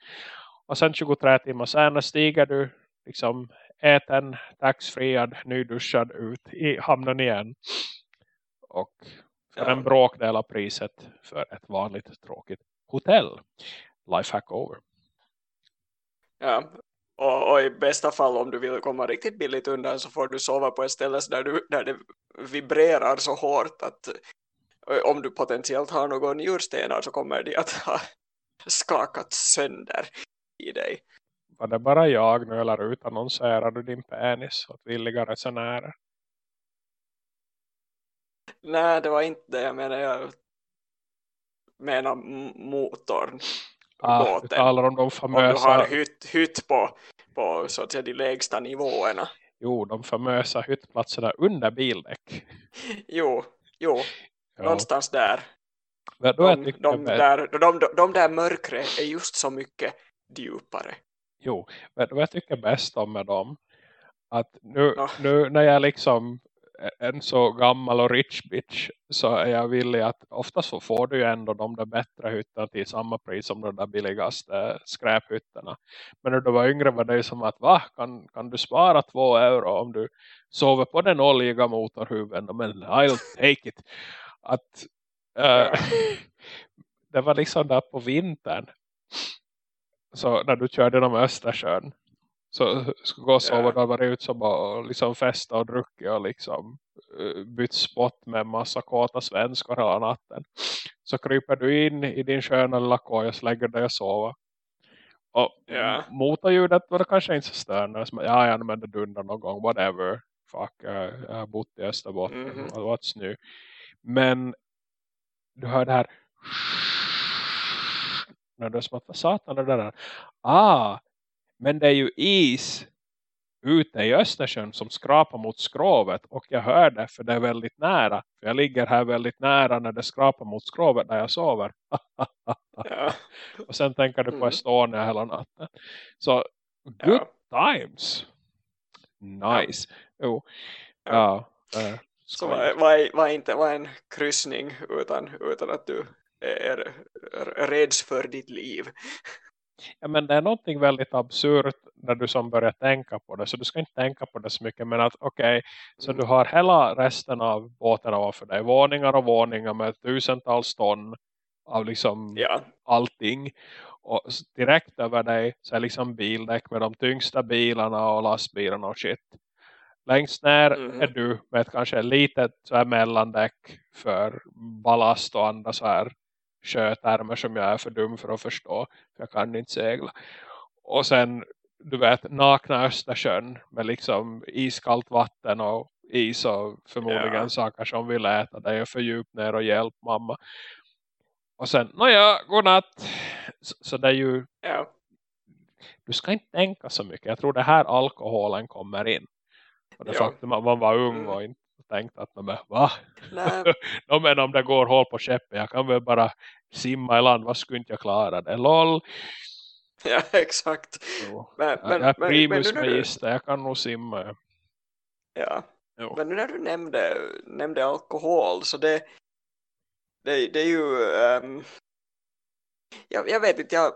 Och sen 23 timmar senare stiger du liksom äten, taxfriad, nyduschad ut i hamnen igen. Och för en bråkdel av priset för ett vanligt tråkigt hotell. Lifehack over. Ja. Och, och i bästa fall om du vill komma riktigt billigt undan så får du sova på ett ställe där, du, där det vibrerar så hårt att eh, om du potentiellt har någon njurstenar så kommer de att ha skakat sönder i dig. Var det bara jag nu eller utannonserar du din penis åt villiga resenärer? Nej, det var inte det. Jag menar, jag menar motorn. Ah, du talar om de Om du famösa, har hytt, hytt på, på så att säga, de lägsta nivåerna. jo, de famösa hyttplatserna under bildäck. Jo, jo Ja. någonstans där. Men då De, de, där, de, de, de där mörkre är just så mycket djupare. Jo, du vad jag tycker bäst om med dem? Att nu, Ja. nu när jag liksom en så gammal och rich bitch så är jag villig att oftast så får du ju ändå de där bättre hytterna till samma pris som de där billigaste skräphytterna. Men när du var yngre var det ju som att va, kan, kan du spara två euro om du sover på den oljiga motorhuven? Men I'll take it. Att Ja. det var liksom där på vintern så när du körde genom Östersjön så skulle gå och sova Ja. då var det ut som att liksom festa och druckit och liksom eh, bytt spott med massa kåta svenskar hela natten. Så kryper du in i din sköna lilla koja och lägger dig och sover. Och Ja. motorljudet var det kanske inte så störande. Ja, ja, men det dundrar någon gång, whatever. Fuck, jag, har bott i Österbotten. Mhm. What's new? Men du hör det här när du är som att vad satan är det där? Ah, men det är ju is ute i Östersjön som skrapar mot skrovet och jag hör det för det är väldigt nära. För jag ligger här väldigt nära när det skrapar mot skrovet där jag sover. Ja. och sen tänker du på Mm. Estonia hela natten. Så good Ja. times. Nice. Jo. Ja. Ja. eh, Så vad, vad, är- vad, är inte, vad är en kryssning utan, utan att du är, är räds för ditt liv? Ja, men det är någonting väldigt absurt när du som börjar tänka på det. Så du ska inte tänka på det så mycket. Men att okej, så Mm. du har hela resten av båten ovanför dig. Våningar och våningar med tusentals ton av liksom Ja, allting. Och direkt över dig så är liksom bildäck med de tyngsta bilarna och lastbilarna och shit. Längst ner Mhm. är du med ett kanske litet så här mellandäck för ballast och andra så här sjötermer som jag är för dum för att förstå. För jag kan inte segla. Och sen, du vet, nakna Östersjön med liksom iskallt vatten och is och förmodligen Ja. saker som vill äta dig och för djupt ner och hjälp mamma. Och sen, nåja, godnatt. Så, så det är ju, ja, du ska inte tänka så mycket. Jag tror det här alkoholen kommer in. Och det Ja. faktum att man var ung Mm. Och inte tänkte att men, va? No, men om det går hål på skeppet, jag kan väl bara simma i land. Vad skulle inte jag klara det? Lol. ja exakt. Jo. Men, men, jag är men, primus men, du, magister, jag kan nog simma. ja. Jo. men nu när du nämnde, nämnde alkohol så det, det, det är ju ehm, jag, jag vet inte, jag,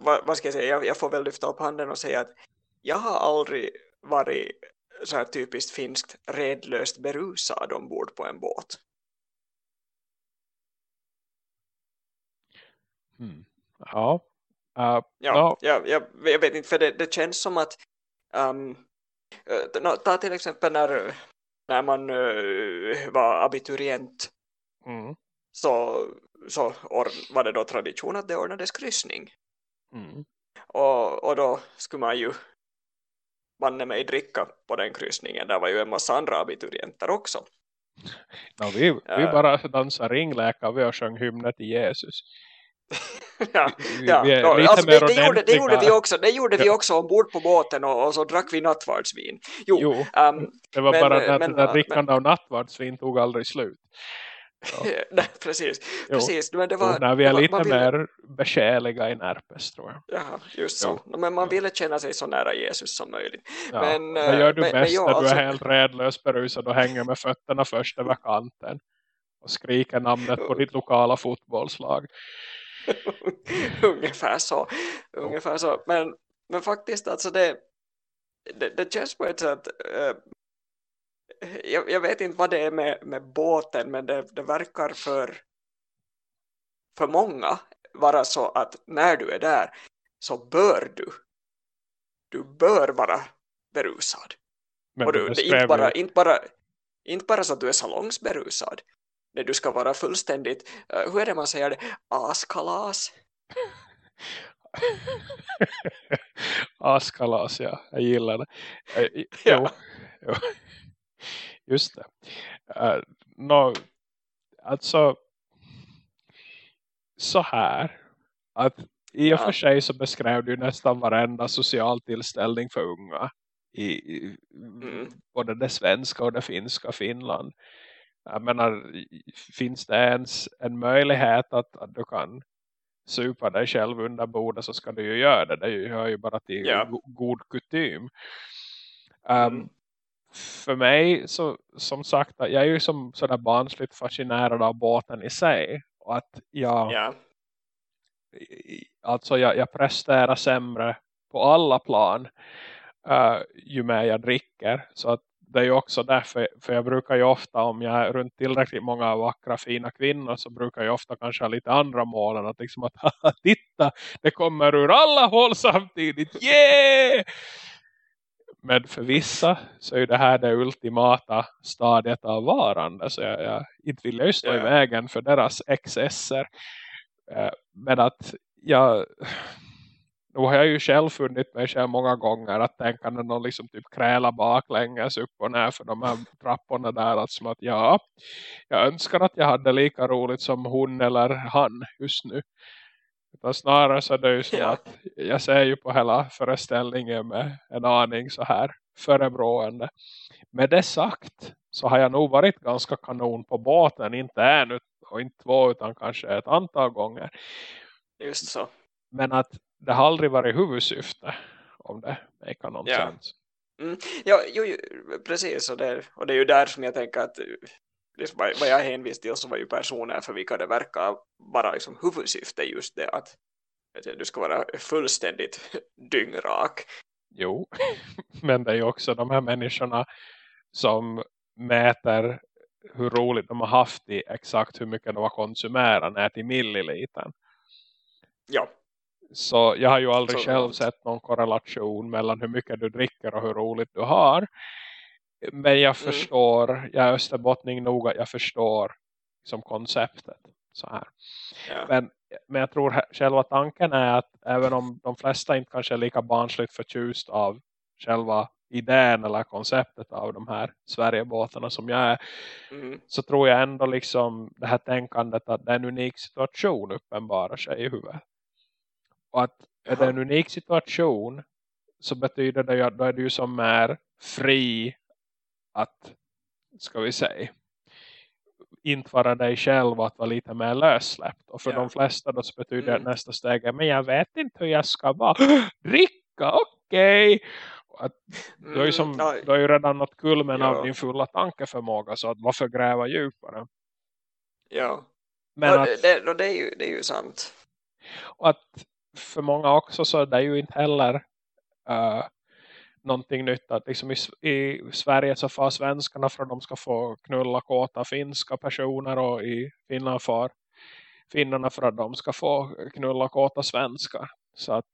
vad ska jag säga, jag, jag får väl lyfta upp handen och säga att jag har aldrig varit så här typiskt finskt redlöst berusad ombord på en båt. Hmm. Ja. Uh, Ja, Ja. jag, jag, vet inte, för det, det känns som att um, ta till exempel när, när man eh, var abiturient mm, så, så var det då tradition att det ordnades kryssning. mm. Och, och då skulle man ju banne mig dricka på den kryssningen. Där var ju en massa andra abiturienter också. No, vi, vi Ja. bara dansar ringläkare vi och sjöng hymnet till Jesus. ja, Vi, ja, vi alltså, det, det, gjorde, det gjorde vi också, det gjorde vi Ja. också ombord på båten och, och så drack vi nattvardsvin. Jo, Jo, ehm, det var men- bara det att men- det där men- drickande av nattvardsvin tog aldrig slut. Nej, precis, Jo. precis. Men det var, Jo, när vi det är var- lite man ville- mer besjäliga i Närpes tror jag. Ja, just så. Ja. No, Men man Ja. ville känna sig så nära Jesus som möjligt. Ja. Men, Vad gör eh, du men- men bäst ja, när du alltså- är helt redlös berusad och hänger med fötterna först över kanten och skriker namnet på ditt lokala fotbollslag. Ungefär så. Ungefär så. Men, men faktiskt alltså det, det, det känns på ett sätt eh, jag, jag vet inte vad det är med, med båten men det, det verkar för för många vara så att när du är där så bör du du bör vara berusad. Men och du det, inte, bara, inte, bara, inte bara så att du är salongsberusad. Nej, du ska vara fullständigt, eh, hur är det man säger det, askalas. Askalas, ja. Jag gillar det. Eh, Ja. Jo, jo. Just det. Uh, no, alltså så här. Att i och för sig så beskrev du nästan varenda social tillställning för unga. I, i mm. både det svenska och det finska Finland. Jag menar, finns det ens en möjlighet att, att du kan supa dig själv under bordet så ska du ju göra det. Det hör ju bara till ja. god kutym. Um, mm. För mig så som sagt, jag är ju som sådär barnsligt fascinerad av båten i sig. Och att jag ja. alltså jag, jag presterar sämre på alla plan uh, ju mer jag dricker. Så att det är ju också därför, för jag brukar ju ofta om jag är runt tillräckligt många vackra fina kvinnor så brukar jag ofta kanske ha lite andra målen att liksom att titta, det kommer ur alla håll samtidigt, yeah! Men för vissa så är det här det ultimata stadiet av varande så jag, jag inte vill jag stå yeah. i vägen för deras excesser eh, men att jag nu har jag ju själv funnit mig själv många gånger att tänka när någon liksom typ kräla baklänges upp och ner för de här trapporna där att som att ja, jag önskar att jag hade lika roligt som hon eller han just nu. Utan snarare så är det ju så ja. att jag ser ju på hela föreställningen med en aning så här förebrående. Med det sagt så har jag nog varit ganska kanon på båten, inte en och inte två utan kanske ett antal gånger. Just så. Men att det har aldrig varit huvudsyfte om det make någon ja. sens. Mm. Ja, jo, jo, precis. Och det, och det är ju där som jag tänker att liksom, vad jag hänvisar till så var ju personer för vilka det verkar vara liksom huvudsyfte just det att du ska vara fullständigt dyngrak. Jo, men det är ju också de här människorna som mäter hur roligt de har haft i exakt hur mycket de har konsumerat nät i milliliter. Ja. Så jag har ju aldrig så själv sett någon korrelation mellan hur mycket du dricker och hur roligt du har. Men jag mm. förstår, jag är österbottning nog att jag förstår som konceptet. Så här. Ja. Men, men jag tror själva tanken är att även om de flesta inte kanske är lika barnsligt förtjust av själva idén eller konceptet av de här Sverigebåtarna som jag är mm. så tror jag ändå liksom det här tänkandet att det är en unik situation uppenbarar sig i huvudet. Och att är det en unik situation så betyder det ju att då är du som är fri att, ska vi säga, inte vara dig själv att vara lite mer lössläppt. Och för ja. de flesta då så betyder mm. nästa steg men jag vet inte hur jag ska vara. Dricka, okej! Okay. Du har ju, som, mm, du har ju redan nått kulmen ja. av din fulla tankeförmåga så att varför gräva djupare? Ja, men ja, att, det, det, är ju, det är ju sant. Och att för många också så är det ju inte heller uh, någonting nytt att liksom i, i Sverige så får svenskarna för att de ska få knulla kåta finska personer och i Finland får finnarna för att de ska få knulla kåta svenskar. Så att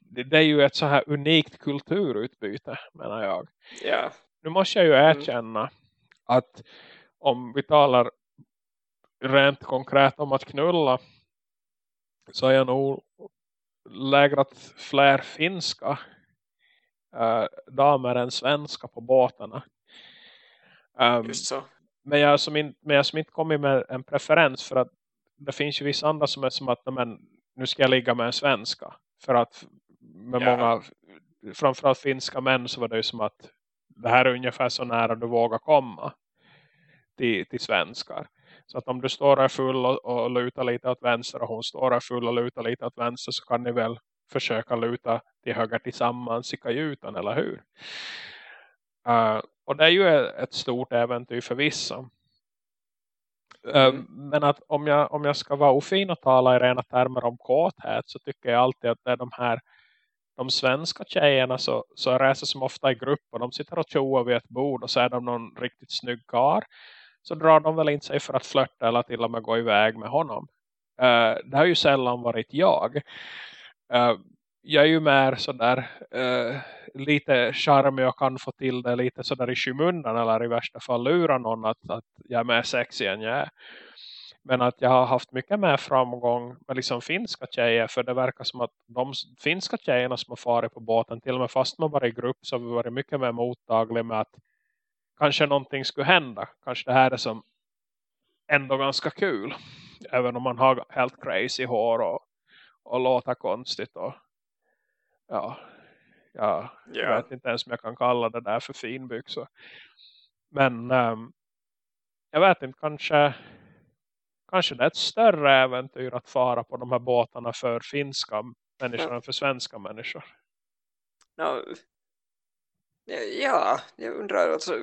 det, det är ju ett så här unikt kulturutbyte menar jag. Yeah. Nu måste jag ju mm. erkänna mm. att om vi talar rent konkret om att knulla så har jag nog lägrat fler finska äh, damer än svenska på båtarna. Um, Just så. Men jag, som in, men jag som inte kommit med en preferens för att det finns ju vissa andra som är som att men, nu ska jag ligga med en svenska. För att med ja. många, framförallt finska män så var det ju som att det här är ungefär så nära du vågar komma till, till svenskar. Så att om du står där full och, och lutar lite åt vänster och hon står där full och lutar lite åt vänster så kan ni väl försöka luta till höger tillsammans i kajuten, eller hur? Uh, och det är ju ett stort äventyr för vissa. Eh, mm. men att om jag, om jag ska vara ofin och tala i rena termer om kåthet så tycker jag alltid att det är de här de svenska tjejerna så, så reser som ofta i grupp och de sitter och tjoar vid ett bord och så är de någon riktigt snygg kar så drar de väl in sig för att flörta eller till och med gå iväg med honom. Uh, det har ju sällan varit jag. Uh, jag är ju mer sådär uh, eh, lite charmig och kan få till det lite sådär i skymundan eller i värsta fall lura någon att, att jag är mer sexig än jag är. Men att jag har haft mycket mer framgång med liksom finska tjejer. För det verkar som att de finska tjejerna som har farit på båten. Till och med fast man var i grupp så har vi varit mycket mer mottagliga med att kanske någonting skulle hända. Kanske det här är som ändå ganska kul. Även om man har helt crazy hår och, och låter konstigt. Och, ja, ja, jag vet inte ens om jag kan kalla det där för finbyxor. Men um, jag vet inte, kanske kanske det är ett större äventyr att fara på de här båtarna för finska människor än för svenska människor. No, Ja, jag undrar alltså,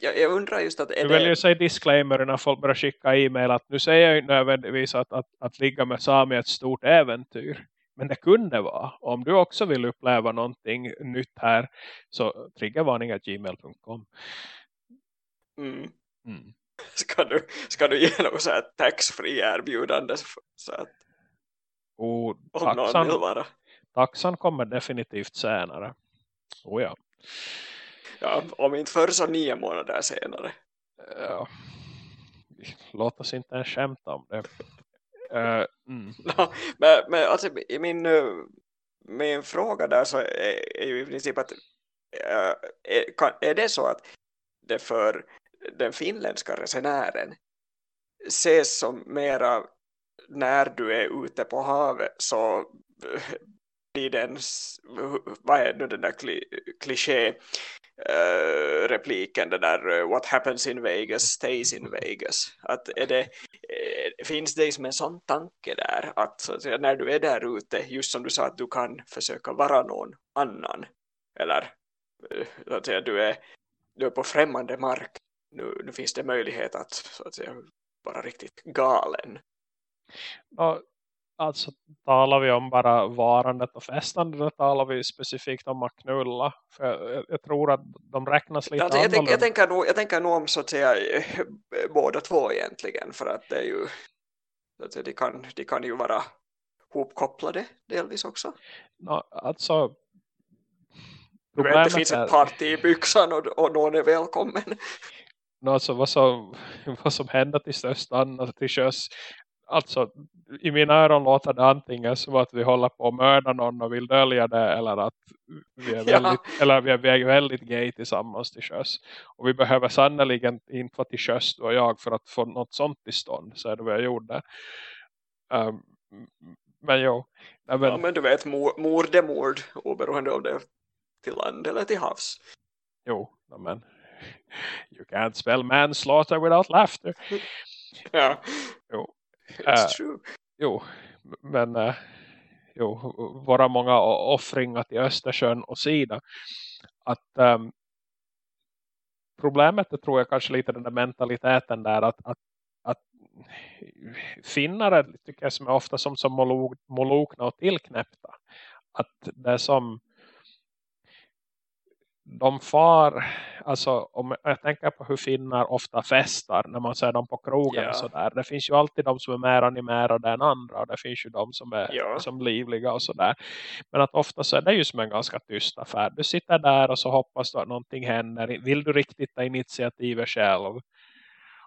jag, jag undrar just att... Är du det... vill ju säga disclaimer när folk börjar skicka e-mail att nu säger jag inte nödvändigtvis att, att, att ligga med Sami är ett stort äventyr. Men det kunde vara. Om du också vill uppleva någonting nytt här så triggervarning.gmail.com mm. mm. Ska, du, ska du ge något så här tax-free erbjudande så att oh, taxan, taxan kommer definitivt senare. Oh ja. Ja, om inte förr så nio månader senare. Ja. Låt oss inte ens skämta om det. Uh, mm. no, men, men alltså min, eh, min fråga där så är, är ju i princip att uh, är, kan, är det så att det för den finländska resenären ses som mera när du är ute på havet så blir den vad är nu den där kli, kliché Eh, repliken den där uh, what happens in Vegas stays in Vegas. Att är det, uh, finns det som en sån tanke där att, så att säga, när du är där ute just som du sa att du kan försöka vara någon annan eller så att säga, du är, du är på främmande mark nu, nu finns det möjlighet att, så att säga, vara riktigt galen. Ja, Alltså talar vi om bara varandet och festandet eller talar vi specifikt om att knulla? För jag, jag tror att de räknas lite alltså, jag, tänk, jag, tänker nog, jag tänker nog om så att säga båda två egentligen för att det är ju att säga, de, kan, de kan ju vara hopkopplade delvis också. No, alltså du vet, det finns är... ett party i byxan och, och någon är välkommen. No, alltså, vad, som, vad som händer till största annars till sjöss alltså i mina öron låter det antingen som att vi håller på att mörda någon och vill dölja det eller att vi är väldigt, ja. eller vi är, vi är väldigt gay tillsammans till sjöss. Och vi behöver sannoliken inte vara till sjöss du och jag för att få något sånt till stånd så är det vad jag gjorde. Um, men jo. Men, ja, men du vet, mord är mord oberoende om det till land eller till havs. Jo, men you can't spell manslaughter without laughter. Ja. Jo. It's uh, true. Jo, men uh, jo, våra många offringar till Östersjön och sida. Att um, problemet är, tror jag kanske lite den där mentaliteten där att, att, att finnare tycker jag som är ofta som, som molokna och tillknäppta. Att det som de far, alltså om jag tänker på hur finnar ofta festar när man ser dem på krogen yeah. och sådär. Det finns ju alltid de som är mer animerade än andra och det finns ju de som är yeah. som livliga och sådär. Men att ofta så är det ju som en ganska tyst affär. Du sitter där och så hoppas du att någonting händer. Vill du riktigt ta initiativet själv?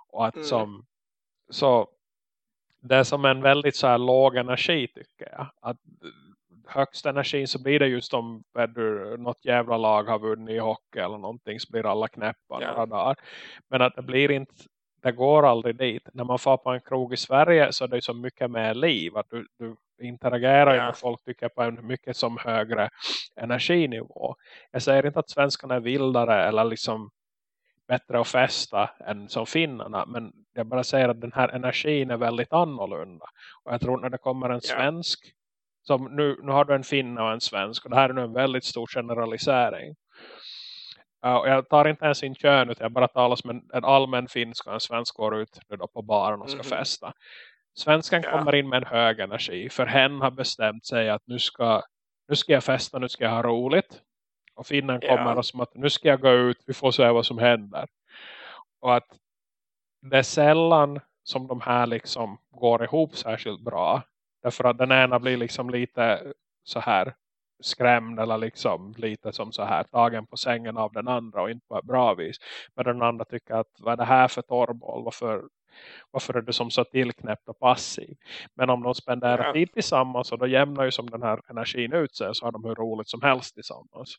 Och att mm. som så det är som en väldigt så här låg energi tycker jag. Att högst energin så blir det just om du, något jävla lag har vunnit i hockey eller någonting så blir alla knäppa ja. några dagar. Men att det blir inte det går aldrig dit. När man får på en krog i Sverige så är det så mycket mer liv. Att du, du interagerar ja. med folk tycker på en mycket som högre energinivå. Jag säger inte att svenskarna är vildare eller liksom bättre att festa än som finnarna. Men jag bara säger att den här energin är väldigt annorlunda. Och jag tror när det kommer en svensk som nu, nu har du en finna och en svensk. Och det här är nu en väldigt stor generalisering. Uh, och jag tar inte ens in kön utan jag bara talar som en, en allmän finsk och en svensk går ut nu då på baren och ska mm festa. Svenskan ja. kommer in med en hög energi. För hen har bestämt sig att nu ska, nu ska jag festa, nu ska jag ha roligt. Och finnen ja. kommer och som att nu ska jag gå ut, vi får se vad som händer. Och att det är sällan som de här liksom går ihop särskilt bra. Därför att den ena blir liksom lite så här skrämd eller liksom lite som så här tagen på sängen av den andra och inte på ett bra vis. Men den andra tycker att vad är det här för torrboll? Varför, varför är du som så tillknäppt och passiv? Men om de spenderar ja. tid tillsammans och då jämnar ju som den här energin ut sig så har de hur roligt som helst tillsammans.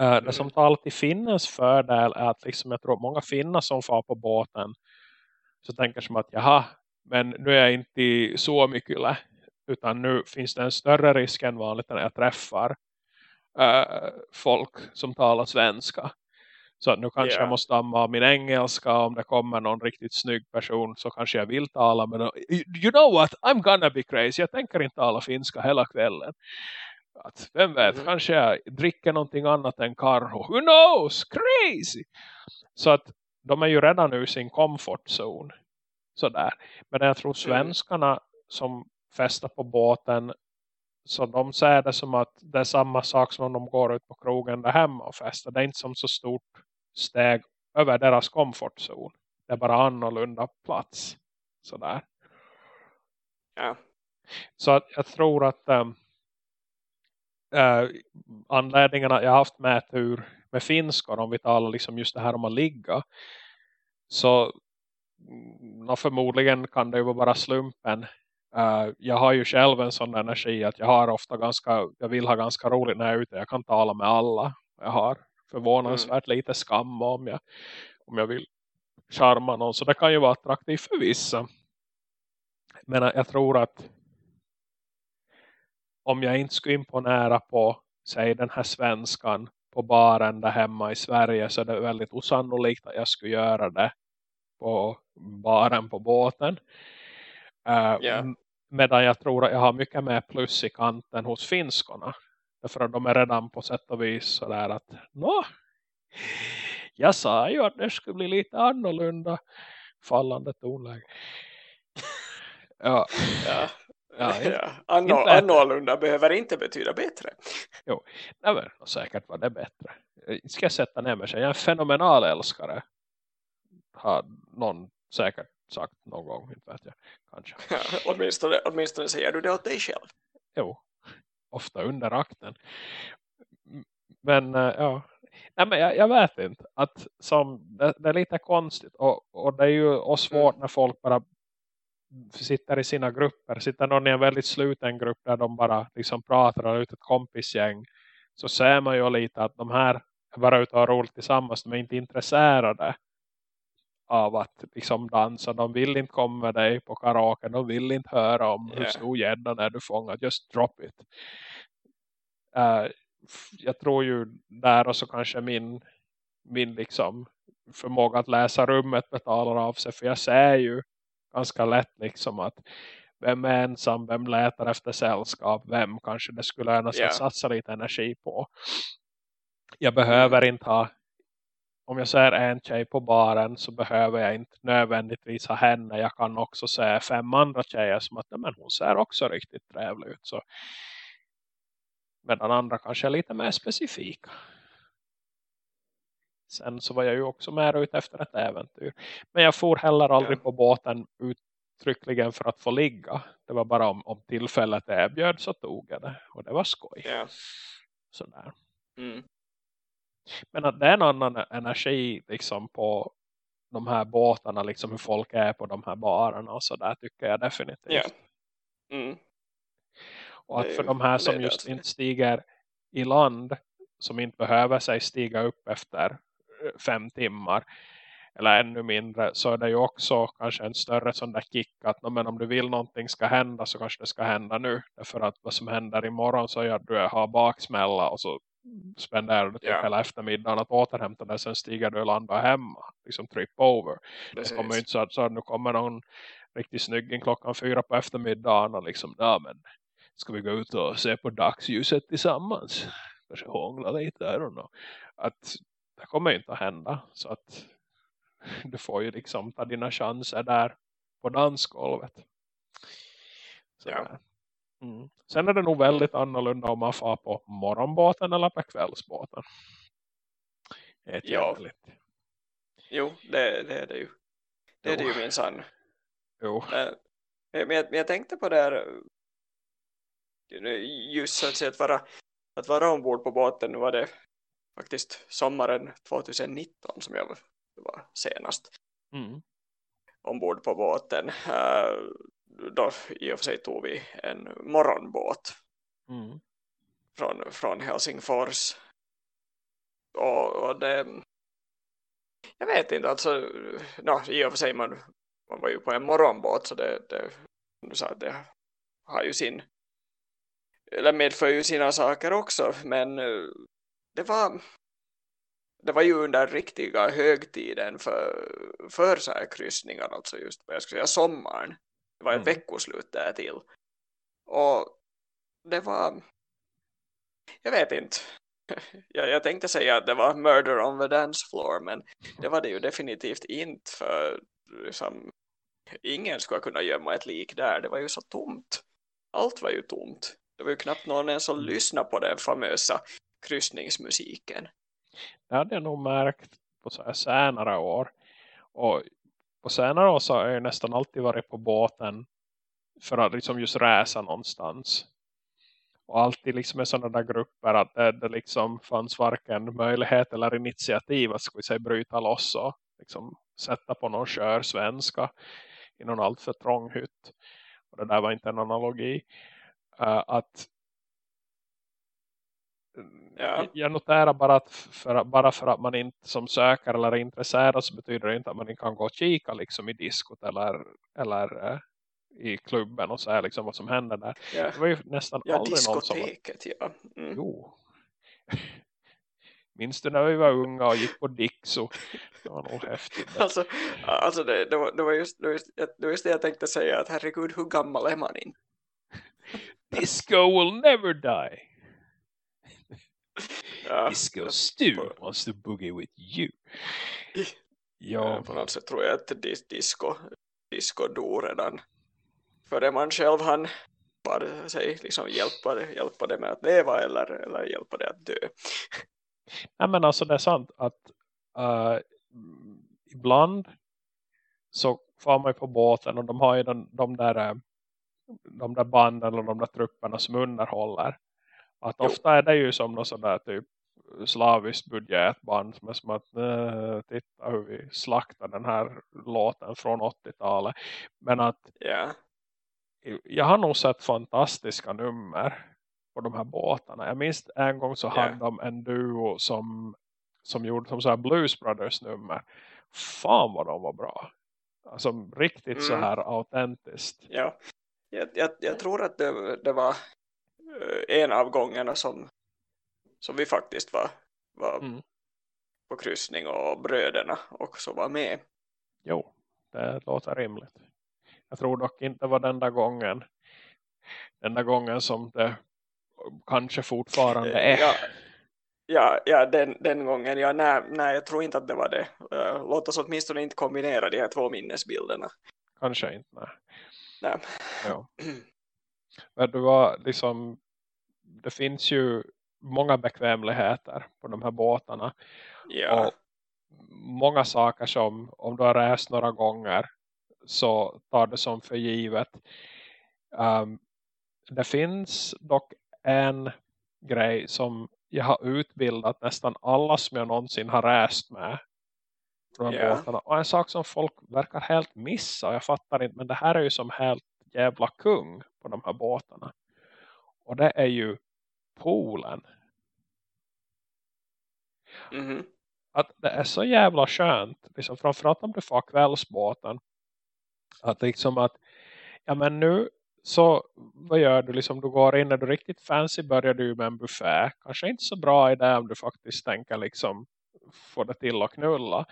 Uh, det som talar till finnens fördel är att liksom, jag tror många finnar som far på båten så tänker som att jaha, men nu är jag inte så mycket lä, utan nu finns det en större risk än vanligt när jag träffar uh, folk som talar svenska. Så att nu kanske yeah. jag måste amma min engelska om det kommer någon riktigt snygg person så kanske jag vill tala med You know what? I'm gonna be crazy. Jag tänker inte tala finska hela kvällen. Att, vem vet, mm. kanske jag dricker någonting annat än karho. Who knows? Crazy! Så att de är ju redan ur sin comfort zone. Sådär. Men jag tror svenskarna som festar på båten så de ser det som att det är samma sak som om de går ut på krogen där hemma och festar. Det är inte som så stort steg över deras komfortzon. Det är bara annorlunda plats. Sådär. Ja. Så att jag tror att ähm, äh, anledningarna jag har haft med tur med finskor om vi talar liksom just det här om att ligga så no, förmodligen kan det ju vara slumpen Uh, jag har ju själv en sån energi att jag har ofta ganska, jag vill ha ganska roligt när jag är ute. Jag kan tala med alla. Jag har förvånansvärt mm. lite skam om jag, om jag vill charma någon. Så det kan ju vara attraktivt för vissa. Men jag tror att om jag inte skulle imponera på säg den här svenskan på baren där hemma i Sverige så är det väldigt osannolikt att jag skulle göra det på baren på båten. Uh, yeah. Medan jag tror att jag har mycket mer plus i kanten hos finskorna. Därför att de är redan på sätt och vis sådär att Nå, jag sa ju att det skulle bli lite annorlunda fallande tonläge. ja. ja. Ja, ja. Anno, annorlunda behöver inte betyda bättre. Jo, nej men, säkert var det bättre. Ska jag sätta ner mig? Jag är en fenomenal älskare. Har någon säkert sagt någon gång, inte vet jag. Kanske. Ja, åtminstone, åtminstone säger du det åt dig själv. Jo, ofta under akten. Men eh, ja, Nej, men jag, jag, vet inte. Att som, det, det, är lite konstigt. Och, och det är ju och svårt mm. när folk bara sitter i sina grupper. Sitter någon i en väldigt sluten grupp där de bara liksom pratar och ut ett kompisgäng. Så ser man ju lite att de här är bara ute och har roligt tillsammans. De är inte intresserade av att liksom dansa. De vill inte komma med dig på karaoke. De vill inte höra om yeah. hur stor gäddan är du fångat. Just drop it. Uh, jag tror ju där och så kanske min, min liksom förmåga att läsa rummet betalar av sig. För jag ser ju ganska lätt liksom att vem är ensam, vem letar efter sällskap, vem kanske det skulle löna sig yeah. att satsa lite energi på. Jag behöver mm. inte ha om jag ser en tjej på baren så behöver jag inte nödvändigtvis ha henne. Jag kan också se fem andra tjejer som att men hon ser också riktigt trevlig ut. Så, medan andra kanske är lite mer specifika. Sen så var jag ju också med ut efter ett äventyr. Men jag får heller aldrig på båten uttryckligen för att få ligga. Det var bara om, om tillfället erbjöd så tog jag det. Och det var skoj. Ja. Sådär. Mm. Men att det är en annan energi liksom på de här båtarna, liksom hur folk är på de här barerna och så där tycker jag definitivt. Yeah. Mm. Och att för de här som just inte stiger i land, som inte behöver sig stiga upp efter eh, fem timmar eller ännu mindre så är det ju också kanske en större sån där kick att men om du vill någonting ska hända så kanske det ska hända nu. Därför att vad som händer imorgon så att du har baksmälla och så spenderar du typ yeah. hela eftermiddagen att återhämta dig sen stiger du och landar hemma liksom trip over Precis. det kommer inte så att, så att nu kommer någon riktigt snygging klockan fyra på eftermiddagen och liksom, ja men ska vi gå ut och se på dagsljuset tillsammans kanske hångla lite, I don't know att det kommer inte att hända så att du får ju liksom ta dina chanser där på dansgolvet så ja. Mm. Sen är det nog väldigt annorlunda om man får på morgonbåten eller på kvällsbåten. ja. Jo, det, det, är det ju. Det jo. är det ju minsann. Jo. Men, men, jag, men jag tänkte på det här just så att, säga, att vara att vara ombord på båten nu var det faktiskt sommaren 2019 som jag var senast mm. ombord på båten. Uh, då i och för sig tog vi en morgonbåt mm. från, från Helsingfors och, och det jag vet inte alltså no, i och för sig man, man var ju på en morgonbåt så det, det, så det har ju sin eller medför ju sina saker också men eh, det var det var ju under riktiga högtiden för, för så här kryssningar alltså just jag skulle säga sommaren det var ett mm. veckoslut där till och det var jag vet inte jag, jag tänkte säga att det var murder on the dance floor men det var det ju definitivt inte för liksom, ingen skulle kunna gömma ett lik där det var ju så tomt allt var ju tomt det var ju knappt någon ens som mm. lyssnade på den famösa kryssningsmusiken. Det hade jag nog märkt på så här senare år. Och på senare år så har jag nästan alltid varit på båten för att liksom just resa någonstans. Och alltid liksom med sådana där grupper att det, det liksom fanns varken möjlighet eller initiativ att ska vi säga, bryta loss och liksom sätta på någon kör svenska i någon alltför trång hytt. Och det där var inte en analogi. Uh, att ja. jag noterar bara att för, bara för att man inte som söker eller är intresserad så betyder det inte att man inte kan gå och kika liksom i diskot eller, eller uh, i klubben och se liksom vad som händer där. Ja. Det var ju nästan ja, aldrig någon som... ja. Mm. Jo. Minns du när vi var unga och gick på Dixo? Det var nog häftigt. Alltså, alltså det, det, var, det, var just, det, var just, det var just det jag tänkte säga. Att herregud, hur gammal är man inte? Disco will never die. Ja, Disco Stu wants to boogie with you. Ja. På något sätt tror jag att disco, disco dog redan före man själv han bara sig liksom hjälpa, hjälpa det med att leva eller, eller hjälpa det att dö. Nej men alltså det är sant att uh, ibland så får man på båten och de har ju de, de där uh, de där banden eller de där trupperna som underhåller. Att jo. ofta är det ju som något sådär typ slaviskt budgetband som är som att äh, titta hur vi slaktar den här låten från 80-talet. Men att yeah. jag har nog sett fantastiska nummer på de här båtarna. Jag minns en gång så yeah. hade de en duo som, som gjorde som så här Blues Brothers nummer. Fan vad de var bra. Alltså riktigt mm. så här autentiskt. Ja, jag, jag, jag, tror att det, det, var en av gångerna som, som vi faktiskt var, var mm. på kryssning och bröderna också var med. Jo, det låter rimligt. Jag tror dock inte var den där gången den där gången som det kanske fortfarande är. Ja, ja, ja den, den gången. Ja, nej, nej, jag tror inte att det var det. Eh, låt oss åtminstone inte kombinera de här två minnesbilderna. Kanske inte, nej. Nej. Ja. Men det var liksom det finns ju många bekvämligheter på de här båtarna. Ja. Och många saker som om du har rest några gånger så tar det som för givet. Um, det finns dock en grej som jag har utbildat nästan alla som jag någonsin har rest med yeah. båtarna. Och en sak som folk verkar helt missa. Jag fattar inte. Men det här är ju som helt jävla kung på de här båtarna. Och det är ju poolen. Mm -hmm. Att det är så jävla skönt. Liksom, framförallt om du får kvällsbåten. Att liksom att. Ja men nu så vad gör du? Liksom, du går in när du riktigt fancy börjar du med en buffé. Kanske inte så bra idé om du faktiskt tänker liksom få det till att knulla.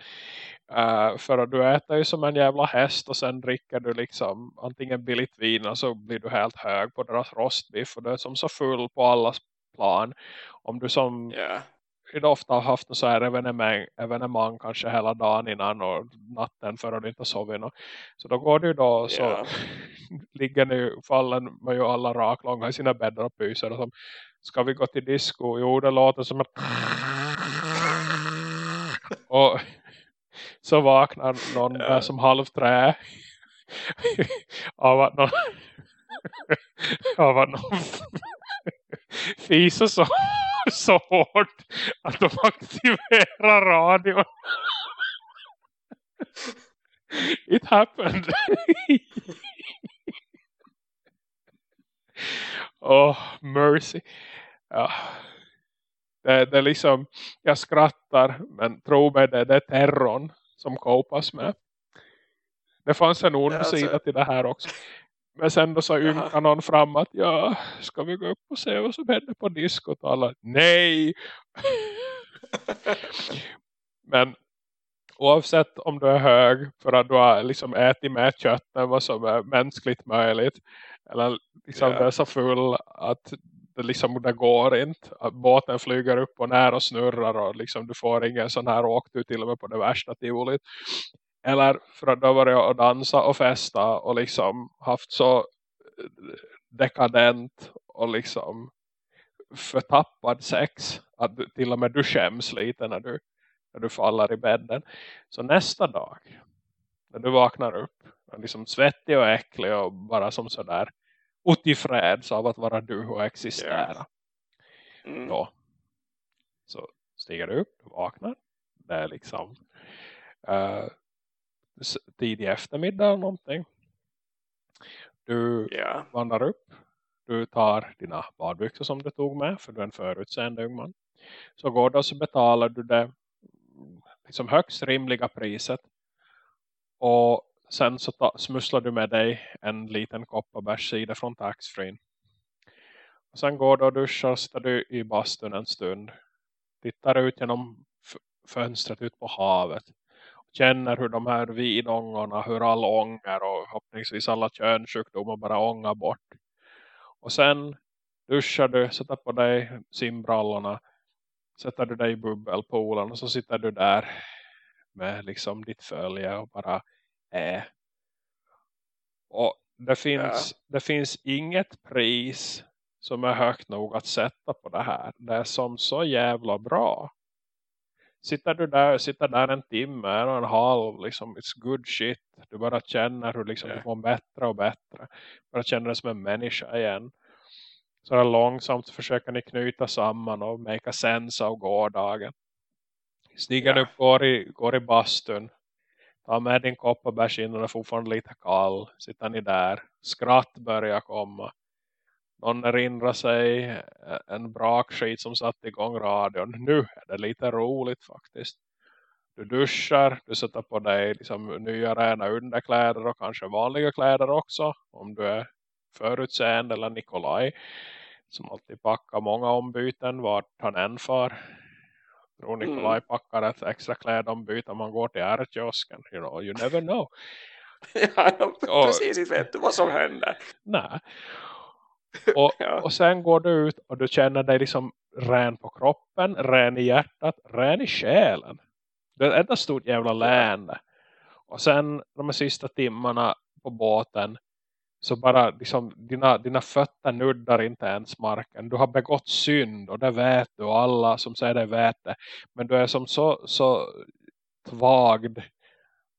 Uh, för att du äter ju som en jävla häst och sen dricker du liksom antingen billigt vin och så blir du helt hög på deras rostbiff och du är som så full på allas plan. Om du som yeah. ofta har haft så här evenemang, evenemang kanske hela dagen innan och natten för att du inte sovit. Så då går du då så yeah. ligger ni fallen med ju alla raklånga i sina bäddar och pyser och som ska vi gå till disco? Jo det låter som att och så vaknar någon där som halvträ av att någon av att någon fiser så, så hårt att de aktiverar radion. It happened. oh, mercy. Ja. Det, det liksom, jag skrattar men tro mig det, det är terrorn som kopas med. Det fanns en ond alltså, sida till det här också. Men sen då så ynkar någon fram att ja, ska vi gå upp och se vad som händer på diskot? Och alla, nej! Men oavsett om du är hög för att du har liksom ätit med köttet vad som är mänskligt möjligt. Eller liksom yeah. är så full att det liksom det går inte. Båten flyger upp och ner och snurrar och liksom du får ingen sån här åkt du till och med på det värsta tivolit. Eller för att du har varit och dansa och festa och liksom haft så eh, dekadent och liksom förtappad sex att du, till och med du skäms lite när du, när du faller i bädden. Så nästa dag när du vaknar upp liksom svettig och äcklig och bara som sådär otillfreds av att vara du och existera. Mm. Så stiger du upp, du vaknar. Det är liksom uh, tidig eftermiddag eller någonting. Du yeah. vandrar upp. Du tar dina badbyxor som du tog med. För du är en förutseende ung man. Så går du och så betalar du det liksom högst rimliga priset. Och sen så ta, smusslar du med dig en liten kopp av bärssida från taxfree. Och sen går du och duschar och sitter du i bastun en stund. Tittar ut genom fönstret ut på havet känner hur de här vidångorna, hur all ånger och hoppningsvis alla könssjukdomar bara ångar bort. Och sen duschar du, sätter på dig simbrallorna, sätter du dig i bubbelpoolen och så sitter du där med liksom ditt följe och bara är. Och det finns, ja. det finns inget pris som är högt nog att sätta på det här. Det är som så jävla bra sitter du där, sitter där en timme och en halv, liksom, it's good shit. Du bara känner hur liksom, yeah. du mår bättre och bättre. Bara känner dig som en människa igen. Så långsamt försöker ni knyta samman och make a sense av gårdagen. Stiger yeah. upp, går i, går i bastun. Ta med din kopp och bärs in och är fortfarande lite kall. Sitter ni där. Skratt börjar komma någon erinrar sig en brakskit som satt igång radion. Nu är det lite roligt faktiskt. Du duschar, du sätter på dig liksom nya rena underkläder och kanske vanliga kläder också. Om du är förutseende eller Nikolaj som alltid packar många ombyten vart han än far. Tror Nikolaj mm. packar ett extra klädombyte om man går till ärkiosken. You know, you never know. ja, precis, och, vet du vad som händer. Nej. Och, ja. och sen går du ut och du känner dig liksom ren på kroppen, ren i hjärtat, ren i själen. Det är ett stort jävla lände. Och sen de sista timmarna på båten så bara liksom dina, dina fötter nuddar inte ens marken. Du har begått synd och det vet du och alla som säger det vet det. Men du är som så, så tvagd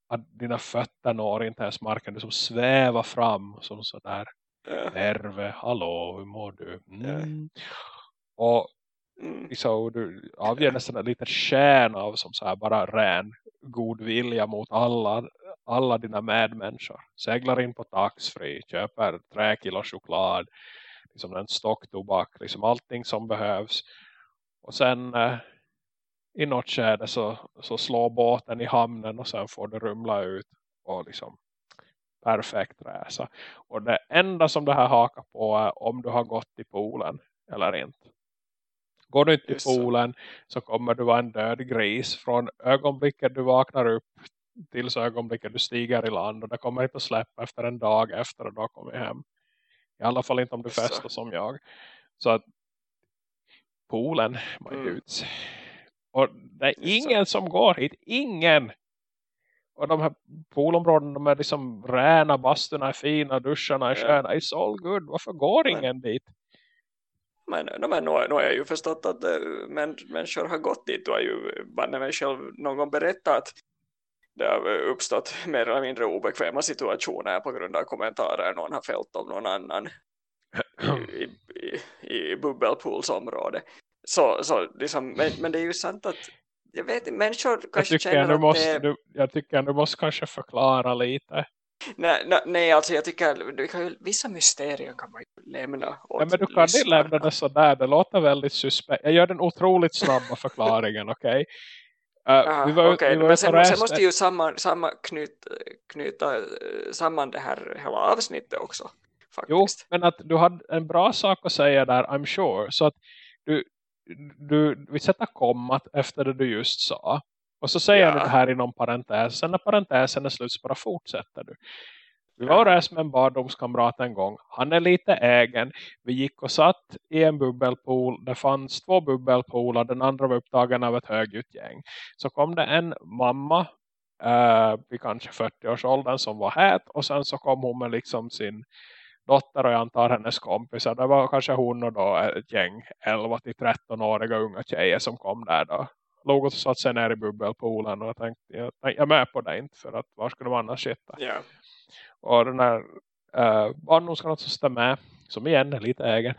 att dina fötter når inte ens marken. Du som svävar fram som sådär Nerve, hallå, hur mår du? Mm. Och mm. så du avger nästan en liten kärna av som så här bara ren god vilja mot alla, alla dina medmänniskor. Seglar in på taxfree, köper tre kilo choklad, liksom en stocktobak, liksom allting som behövs. Och sen eh, i något skede så, så slår båten i hamnen och sen får du rumla ut och liksom perfekt resa. Och det enda som det här hakar på är om du har gått i poolen eller inte. Går du inte i poolen så. så kommer du vara en död gris från ögonblicket du vaknar upp tills ögonblicket du stiger i land och det kommer inte att släppa efter en dag efter att du har kommit hem. I alla fall inte om du festar som jag. Så att poolen, my mm. dudes. Och det är ingen som går hit. Ingen och de här poolområdena de är liksom räna, bastorna är fina, duscharna är sköna. It's all good. Varför går ingen dit? Men, no, men nu, nu har jag ju förstått att uh, män, människor har gått dit. Du har ju banne mig själv någon gång berättat att det har uppstått mer eller mindre obekväma situationer på grund av kommentarer någon har fällt om någon annan i, i, i bubbelpoolsområde. Så, så liksom, men, men det är ju sant att jag vet inte, människor kanske jag känner att måste, det... du, Jag tycker du måste kanske förklara lite. nej, nej, nej, alltså jag tycker vi kan ju, vissa mysterier kan man ju lämna åt Ja, men du kan inte lämna det sådär. Det låter väldigt suspekt. Jag gör den otroligt snabba förklaringen, okej? Okay? Uh, vi okay. men sen, sen, måste ju samman, samman, knyta, knyta samman det här hela avsnittet också. Faktiskt. Jo, men att du hade en bra sak att säga där, I'm sure. Så att du, du vi sätter kommat efter det du just sa. Och så säger ja. du det här inom parentes. Sen när parentesen är slut så bara fortsätter du. Vi var och med en barndomskamrat en gång. Han är lite ägen. Vi gick och satt i en bubbelpool. Det fanns två bubbelpoolar. Den andra var upptagen av ett högljutt gäng. Så kom det en mamma eh, vid kanske 40-årsåldern som var het. Och sen så kom hon med liksom sin dotter och jag antar hennes kompisar. Det var kanske hon och då ett gäng 11-13-åriga unga tjejer som kom där då. Låg och satt sig ner i bubbelpoolen och jag tänkte, jag, jag är med på det inte för att var skulle man annars sitta. Yeah. Och den här uh, barndomskamraten som sitter med, som igen är lite egen.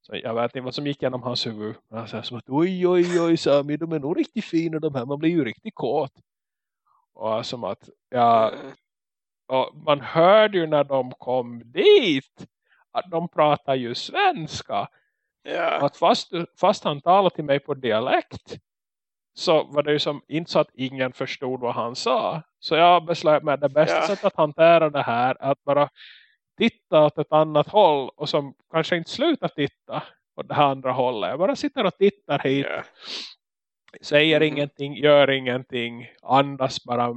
Så jag vet inte vad som gick genom hans huvud. Han säger som att oj oj oj Sami, de är nog riktigt fina de här. Man blir ju riktigt kåt. Och som att ja, och man hörde ju när de kom dit att de pratar ju svenska. Ja. Att fast, fast han talade till mig på dialekt så var det ju som inte så att ingen förstod vad han sa. Så jag beslöt mig att det bästa ja. sättet att hantera det här är att bara titta åt ett annat håll och som kanske inte sluta titta åt det andra hållet. Jag bara sitter och tittar hit. Ja. Säger mm. ingenting, gör ingenting, andas bara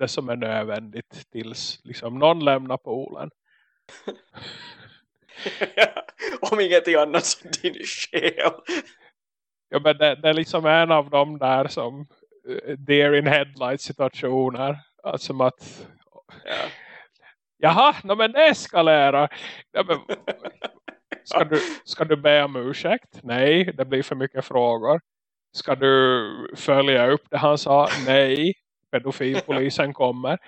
det som är nödvändigt tills liksom någon lämnar poolen. Om ingenting annat så din själ. Ja men det, det, är liksom en av dem där som uh, deer in headlights situationer. Alltså att ja. Jaha, no, men det eskalerar. Ja, men, ska, du, ska du be om ursäkt? Nej, det blir för mycket frågor. Ska du följa upp det han sa? Nej, pedofilpolisen kommer.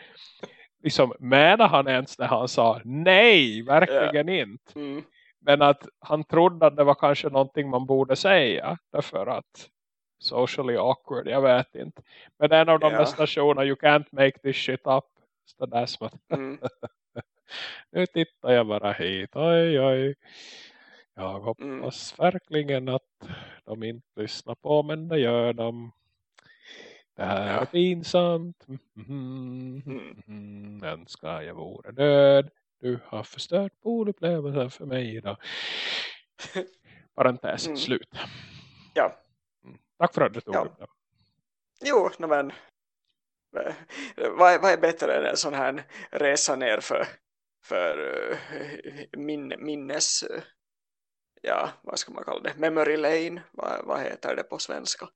Liksom, menar han ens det han sa? Nej, verkligen ja. inte. Mm. Men att han trodde att det var kanske någonting man borde säga. Därför att socially awkward, jag vet inte. Men en av de yeah. stationerna, you can't make this shit up. Så där som att, mm. nu tittar jag bara hit, oj oj. Jag mm. hoppas mm. verkligen att de inte lyssnar på, men det gör de. Det här ja. är pinsamt. Mm, mm, mm. Önskar jag vore död. Du har förstört bolupplevelsen för mig idag. Parentes, mm. slut. Ja. Mm. Tack för att du tog ja. upp det. Jo, men vad är, vad är bättre än en sån här resa ner för, för uh, min, minnes ja, vad ska man kalla det? Memory lane, vad, vad heter det på svenska?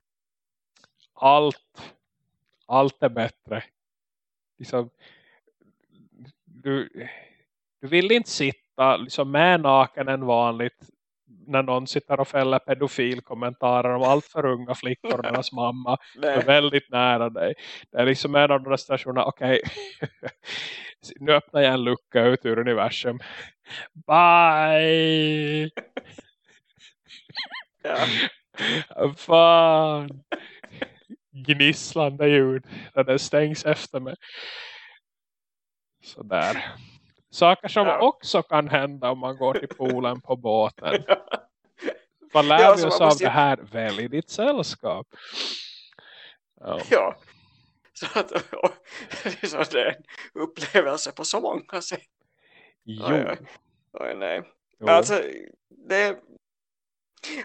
Allt. Allt är bättre. Liksom, du, du vill inte sitta liksom mer naken än vanligt när någon sitter och fäller pedofilkommentarer om allt för unga flickor och deras mamma är väldigt nära dig. Det är liksom en av de stationerna, okej, okay. nu öppnar jag en lucka ut ur universum. Bye! ja. Fan! Gnisslande ljud när det stängs efter mig. Sådär. Saker som ja. också kan hända om man går till poolen på båten. Vad lär ja, vi oss av måste... det här? Välj ditt sällskap. Ja. ja. Så att så det är en upplevelse på så många sätt. Jo. Oj. oj nej. Jo. Alltså, det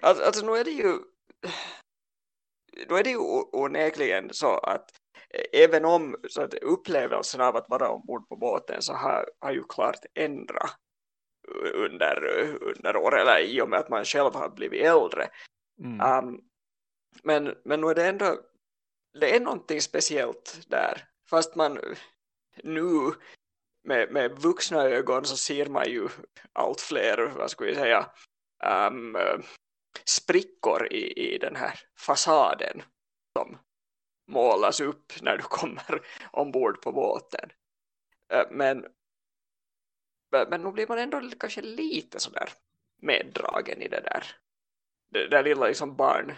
alltså, alltså nu är det ju då är det ju onekligen så att även om så att upplevelsen av att vara ombord på båten så har, har ju klart ändrat under, under år eller i och med att man själv har blivit äldre. Mm. Um, men, men nu är det ändå det är någonting speciellt där. Fast man nu med, med vuxna ögon så ser man ju allt fler, vad ska vi säga, um, sprickor i, i den här fasaden som målas upp när du kommer ombord på båten. Eh, men, men nu blir man ändå kanske lite sådär meddragen i det där. Det där lilla liksom barn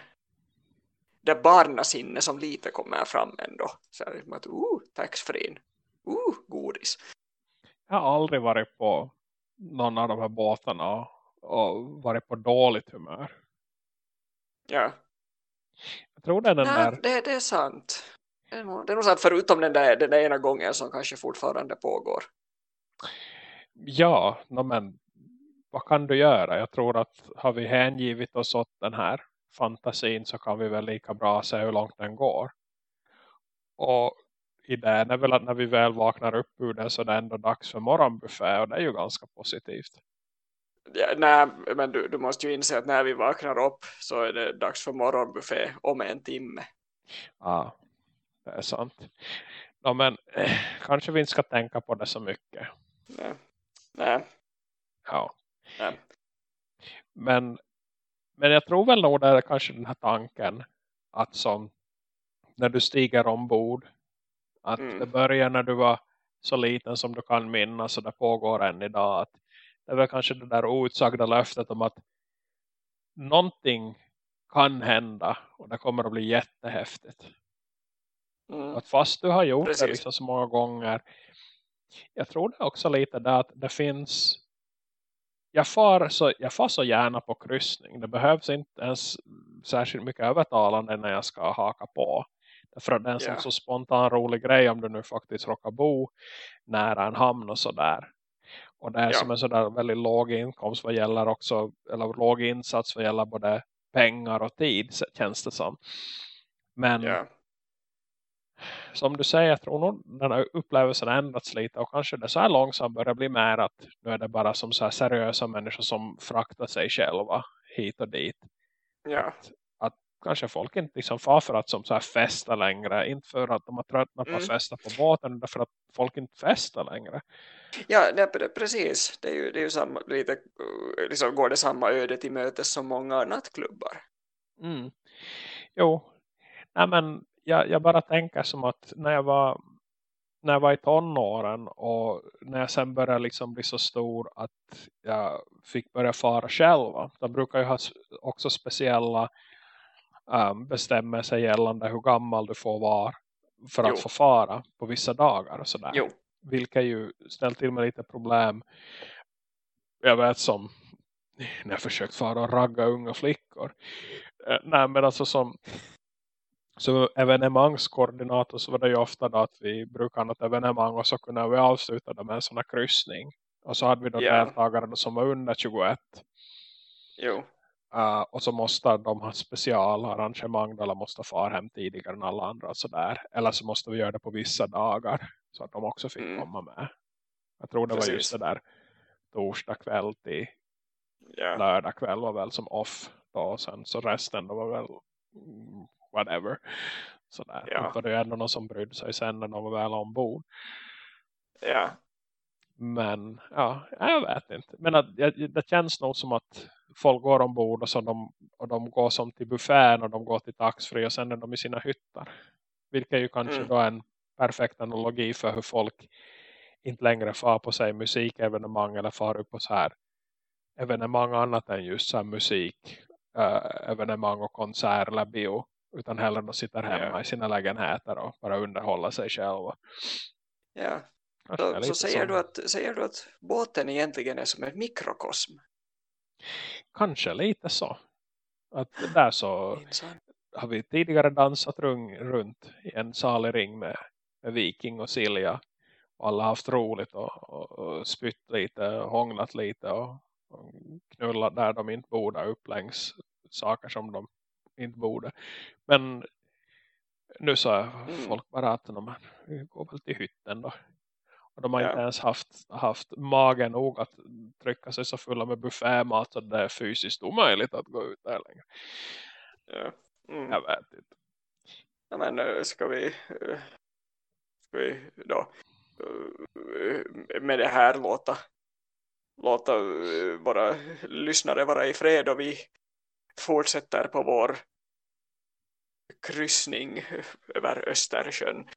det barnasinne som lite kommer fram ändå. Så här, att, uh, taxfree. Uh, godis. jag har aldrig varit på någon av de här båtarna och varit på dåligt humör. Ja. Jag tror det är den Nej, där... det, det är sant. Det är, nog, det är nog sant förutom den där, den där ena gången som kanske fortfarande pågår. Ja, no, men vad kan du göra? Jag tror att har vi hängivit oss åt den här fantasin så kan vi väl lika bra se hur långt den går. Och idén är väl att när vi väl vaknar upp ur den så är det ändå dags för morgonbuffé och det är ju ganska positivt. Ja, nej, men du, du måste ju inse att när vi vaknar upp så är det dags för morgonbuffé om en timme. Ja, det är sant. No, men eh, kanske vi inte ska tänka på det så mycket. Nej. Nej. Ja. Nej. Men, men jag tror väl nog det är kanske den här tanken att som när du stiger ombord att Mm. det börjar när du var så liten som du kan minnas och det pågår än idag att det är väl kanske det där outsagda löftet om att någonting kan hända och det kommer att bli jättehäftigt. Mm. Att fast du har gjort Precis. det liksom så många gånger. Jag tror det också lite där att det finns. Jag far, så, jag far så gärna på kryssning. Det behövs inte ens särskilt mycket övertalande när jag ska haka på. Därför att det är en Ja. så spontan rolig grej om du nu faktiskt råkar bo nära en hamn och sådär. Och det är Ja. som en sådär väldigt låg inkomst vad gäller också, eller låg insats vad gäller både pengar och tid känns det som. Men Ja. som du säger, jag tror nog den här upplevelsen har ändrats lite och kanske det så här långsamt börjar bli mer att nu är det bara som så här seriösa människor som fraktar sig själva hit och dit. Ja. Att kanske folk inte liksom far för att som så här festa längre, inte för att de har tröttnat på att Mm. festa på båten, utan för att folk inte festar längre. Ja, nej, pre- precis. Det är ju, det är ju samma, lite, uh, liksom går det samma öde till mötes som många nattklubbar. Mm. Jo, nej men jag, jag bara tänker som att när jag var när jag var i tonåren och när jag sen började liksom bli så stor att jag fick börja fara själva. Då brukar jag ha också speciella um, bestämmelser gällande hur gammal du får vara för att Jo. få fara på vissa dagar och sådär. Jo, Vilka ju ställt till med lite problem. Jag vet som när jag försökt fara och ragga unga flickor. Eh, nej men alltså som så evenemangskoordinator så var det ju ofta då att vi brukar ha något evenemang och så kunde vi avsluta det med en sån här kryssning. Och så hade vi då Ja. deltagare som var under 21. jo, Uh, och så måste de ha specialarrangemang eller måste fara hem tidigare än alla andra och sådär. Eller så måste vi göra det på vissa dagar så att de också fick Mm. komma med. Jag tror det var Precis. just det där torsdag kväll till ja, lördag kväll var väl som off då och sen så resten då var väl mm, whatever. Sådär. För det är ju ändå någon som brydde sig sen när de var väl ombord. ja, Men ja, jag vet inte. Men att, det känns nog som att folk går ombord och, så de, och de går som till buffén och de går till taxfree och sen är de i sina hyttar. Vilket ju kanske Mm. då är en perfekt analogi för hur folk inte längre far på sig musikevenemang eller far upp på så här evenemang annat än just så musik eh, evenemang och konsert eller bio utan hellre de sitter hemma Ja. i sina lägenheter och bara underhålla sig själva. ja. Så, så säger, som- du att, säger du att båten egentligen är som en mikrokosm? Kanske lite så. Att där så har vi tidigare dansat rung, runt i en salig ring med, med Viking och Silja. Och alla har haft roligt och, och, och spytt lite och hånglat lite och, och knullat där de inte borde upp längs saker som de inte borde. Men nu är Mm. folk bara att de går väl till hytten då. Och de har Ja. inte ens haft, haft magen nog att trycka sig så fulla med buffémat så det är fysiskt omöjligt att gå ut där längre. Ja. Mm. Jag vet inte. Ja, men eh, ska vi, eh, ska vi då eh, med det här låta, låta våra lyssnare vara i fred och vi fortsätter på vår kryssning över Östersjön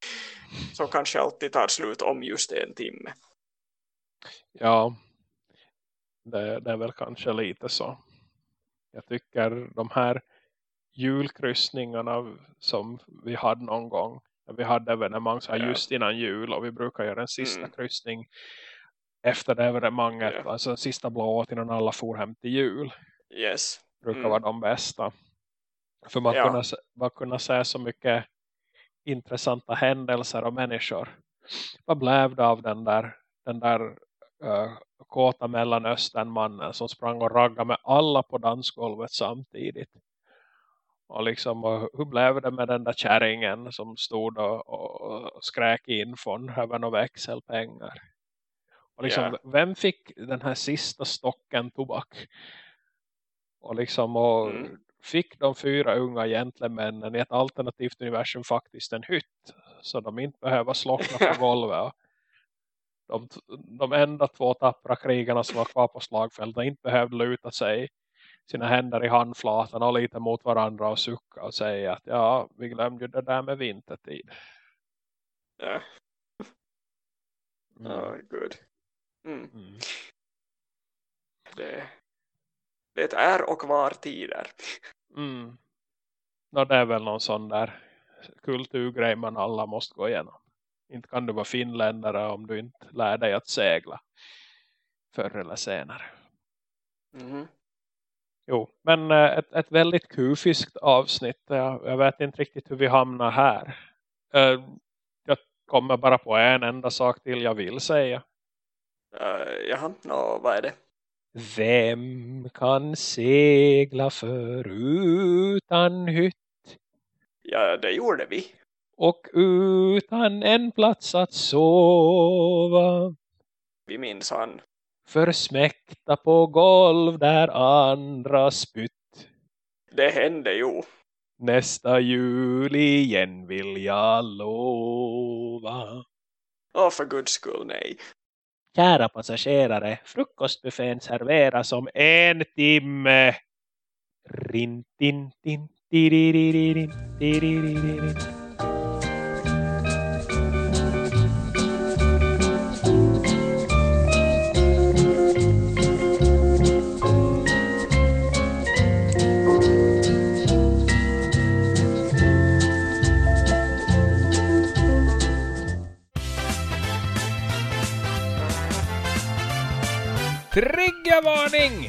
som kanske alltid tar slut om just en timme. Ja, det, det är väl kanske lite så. Jag tycker de här julkryssningarna som vi hade någon gång. Vi hade evenemang så här Ja. just innan jul och vi brukar göra en sista Mm. kryssning efter det evenemanget. Ja. Alltså sista blåa innan alla for hem till jul. Yes. Brukar Mm. vara de bästa. För man, Ja. kunde, man kunde se så mycket intressanta händelser och människor. Vad blev det av den där, den där uh, kåta mellanösternmannen som sprang och raggade med alla på dansgolvet samtidigt? Och liksom, och hur blev det med den där kärringen som stod och, och, och skräk in från även och växelpengar? Och liksom, Ja. vem fick den här sista stocken tobak? Och liksom, och Mm. Fick de fyra unga gentlemännen i ett alternativt universum faktiskt en hytt. Så de inte behöver slockna på golvet. De, de enda två tappra krigarna som var kvar på slagfältet inte behövde luta sig sina händer i handflatan och lite mot varandra och sucka och säga att ja, vi glömde ju det där med vintertid. Ja. Mm. Oh, good. Mm. Mm. Det, det är och var tider. Mm. Nå, det är väl någon sån där kulturgrej man alla måste gå igenom. Inte kan du vara finländare om du inte lär dig att segla förr eller senare. Mhm. Jo, men eh, ett, ett väldigt kufiskt avsnitt. Jag, jag vet inte riktigt hur vi hamnar här. Eh, Jag kommer bara på en enda sak till jag vill säga. Uh, jaha, nå, vad är det? Vem kan segla förutan hytt Ja, det gjorde vi. och utan en plats att sova? Vi minns han. Försmäkta på golv där andra spytt. Det hände ju. Nästa jul igen vill jag lova. Åh, för guds skull, nej. Kära passagerare, frukostbuffén serveras om en timme. Rin, tin, tin, tiriririn, tiriririn. Triggervarning!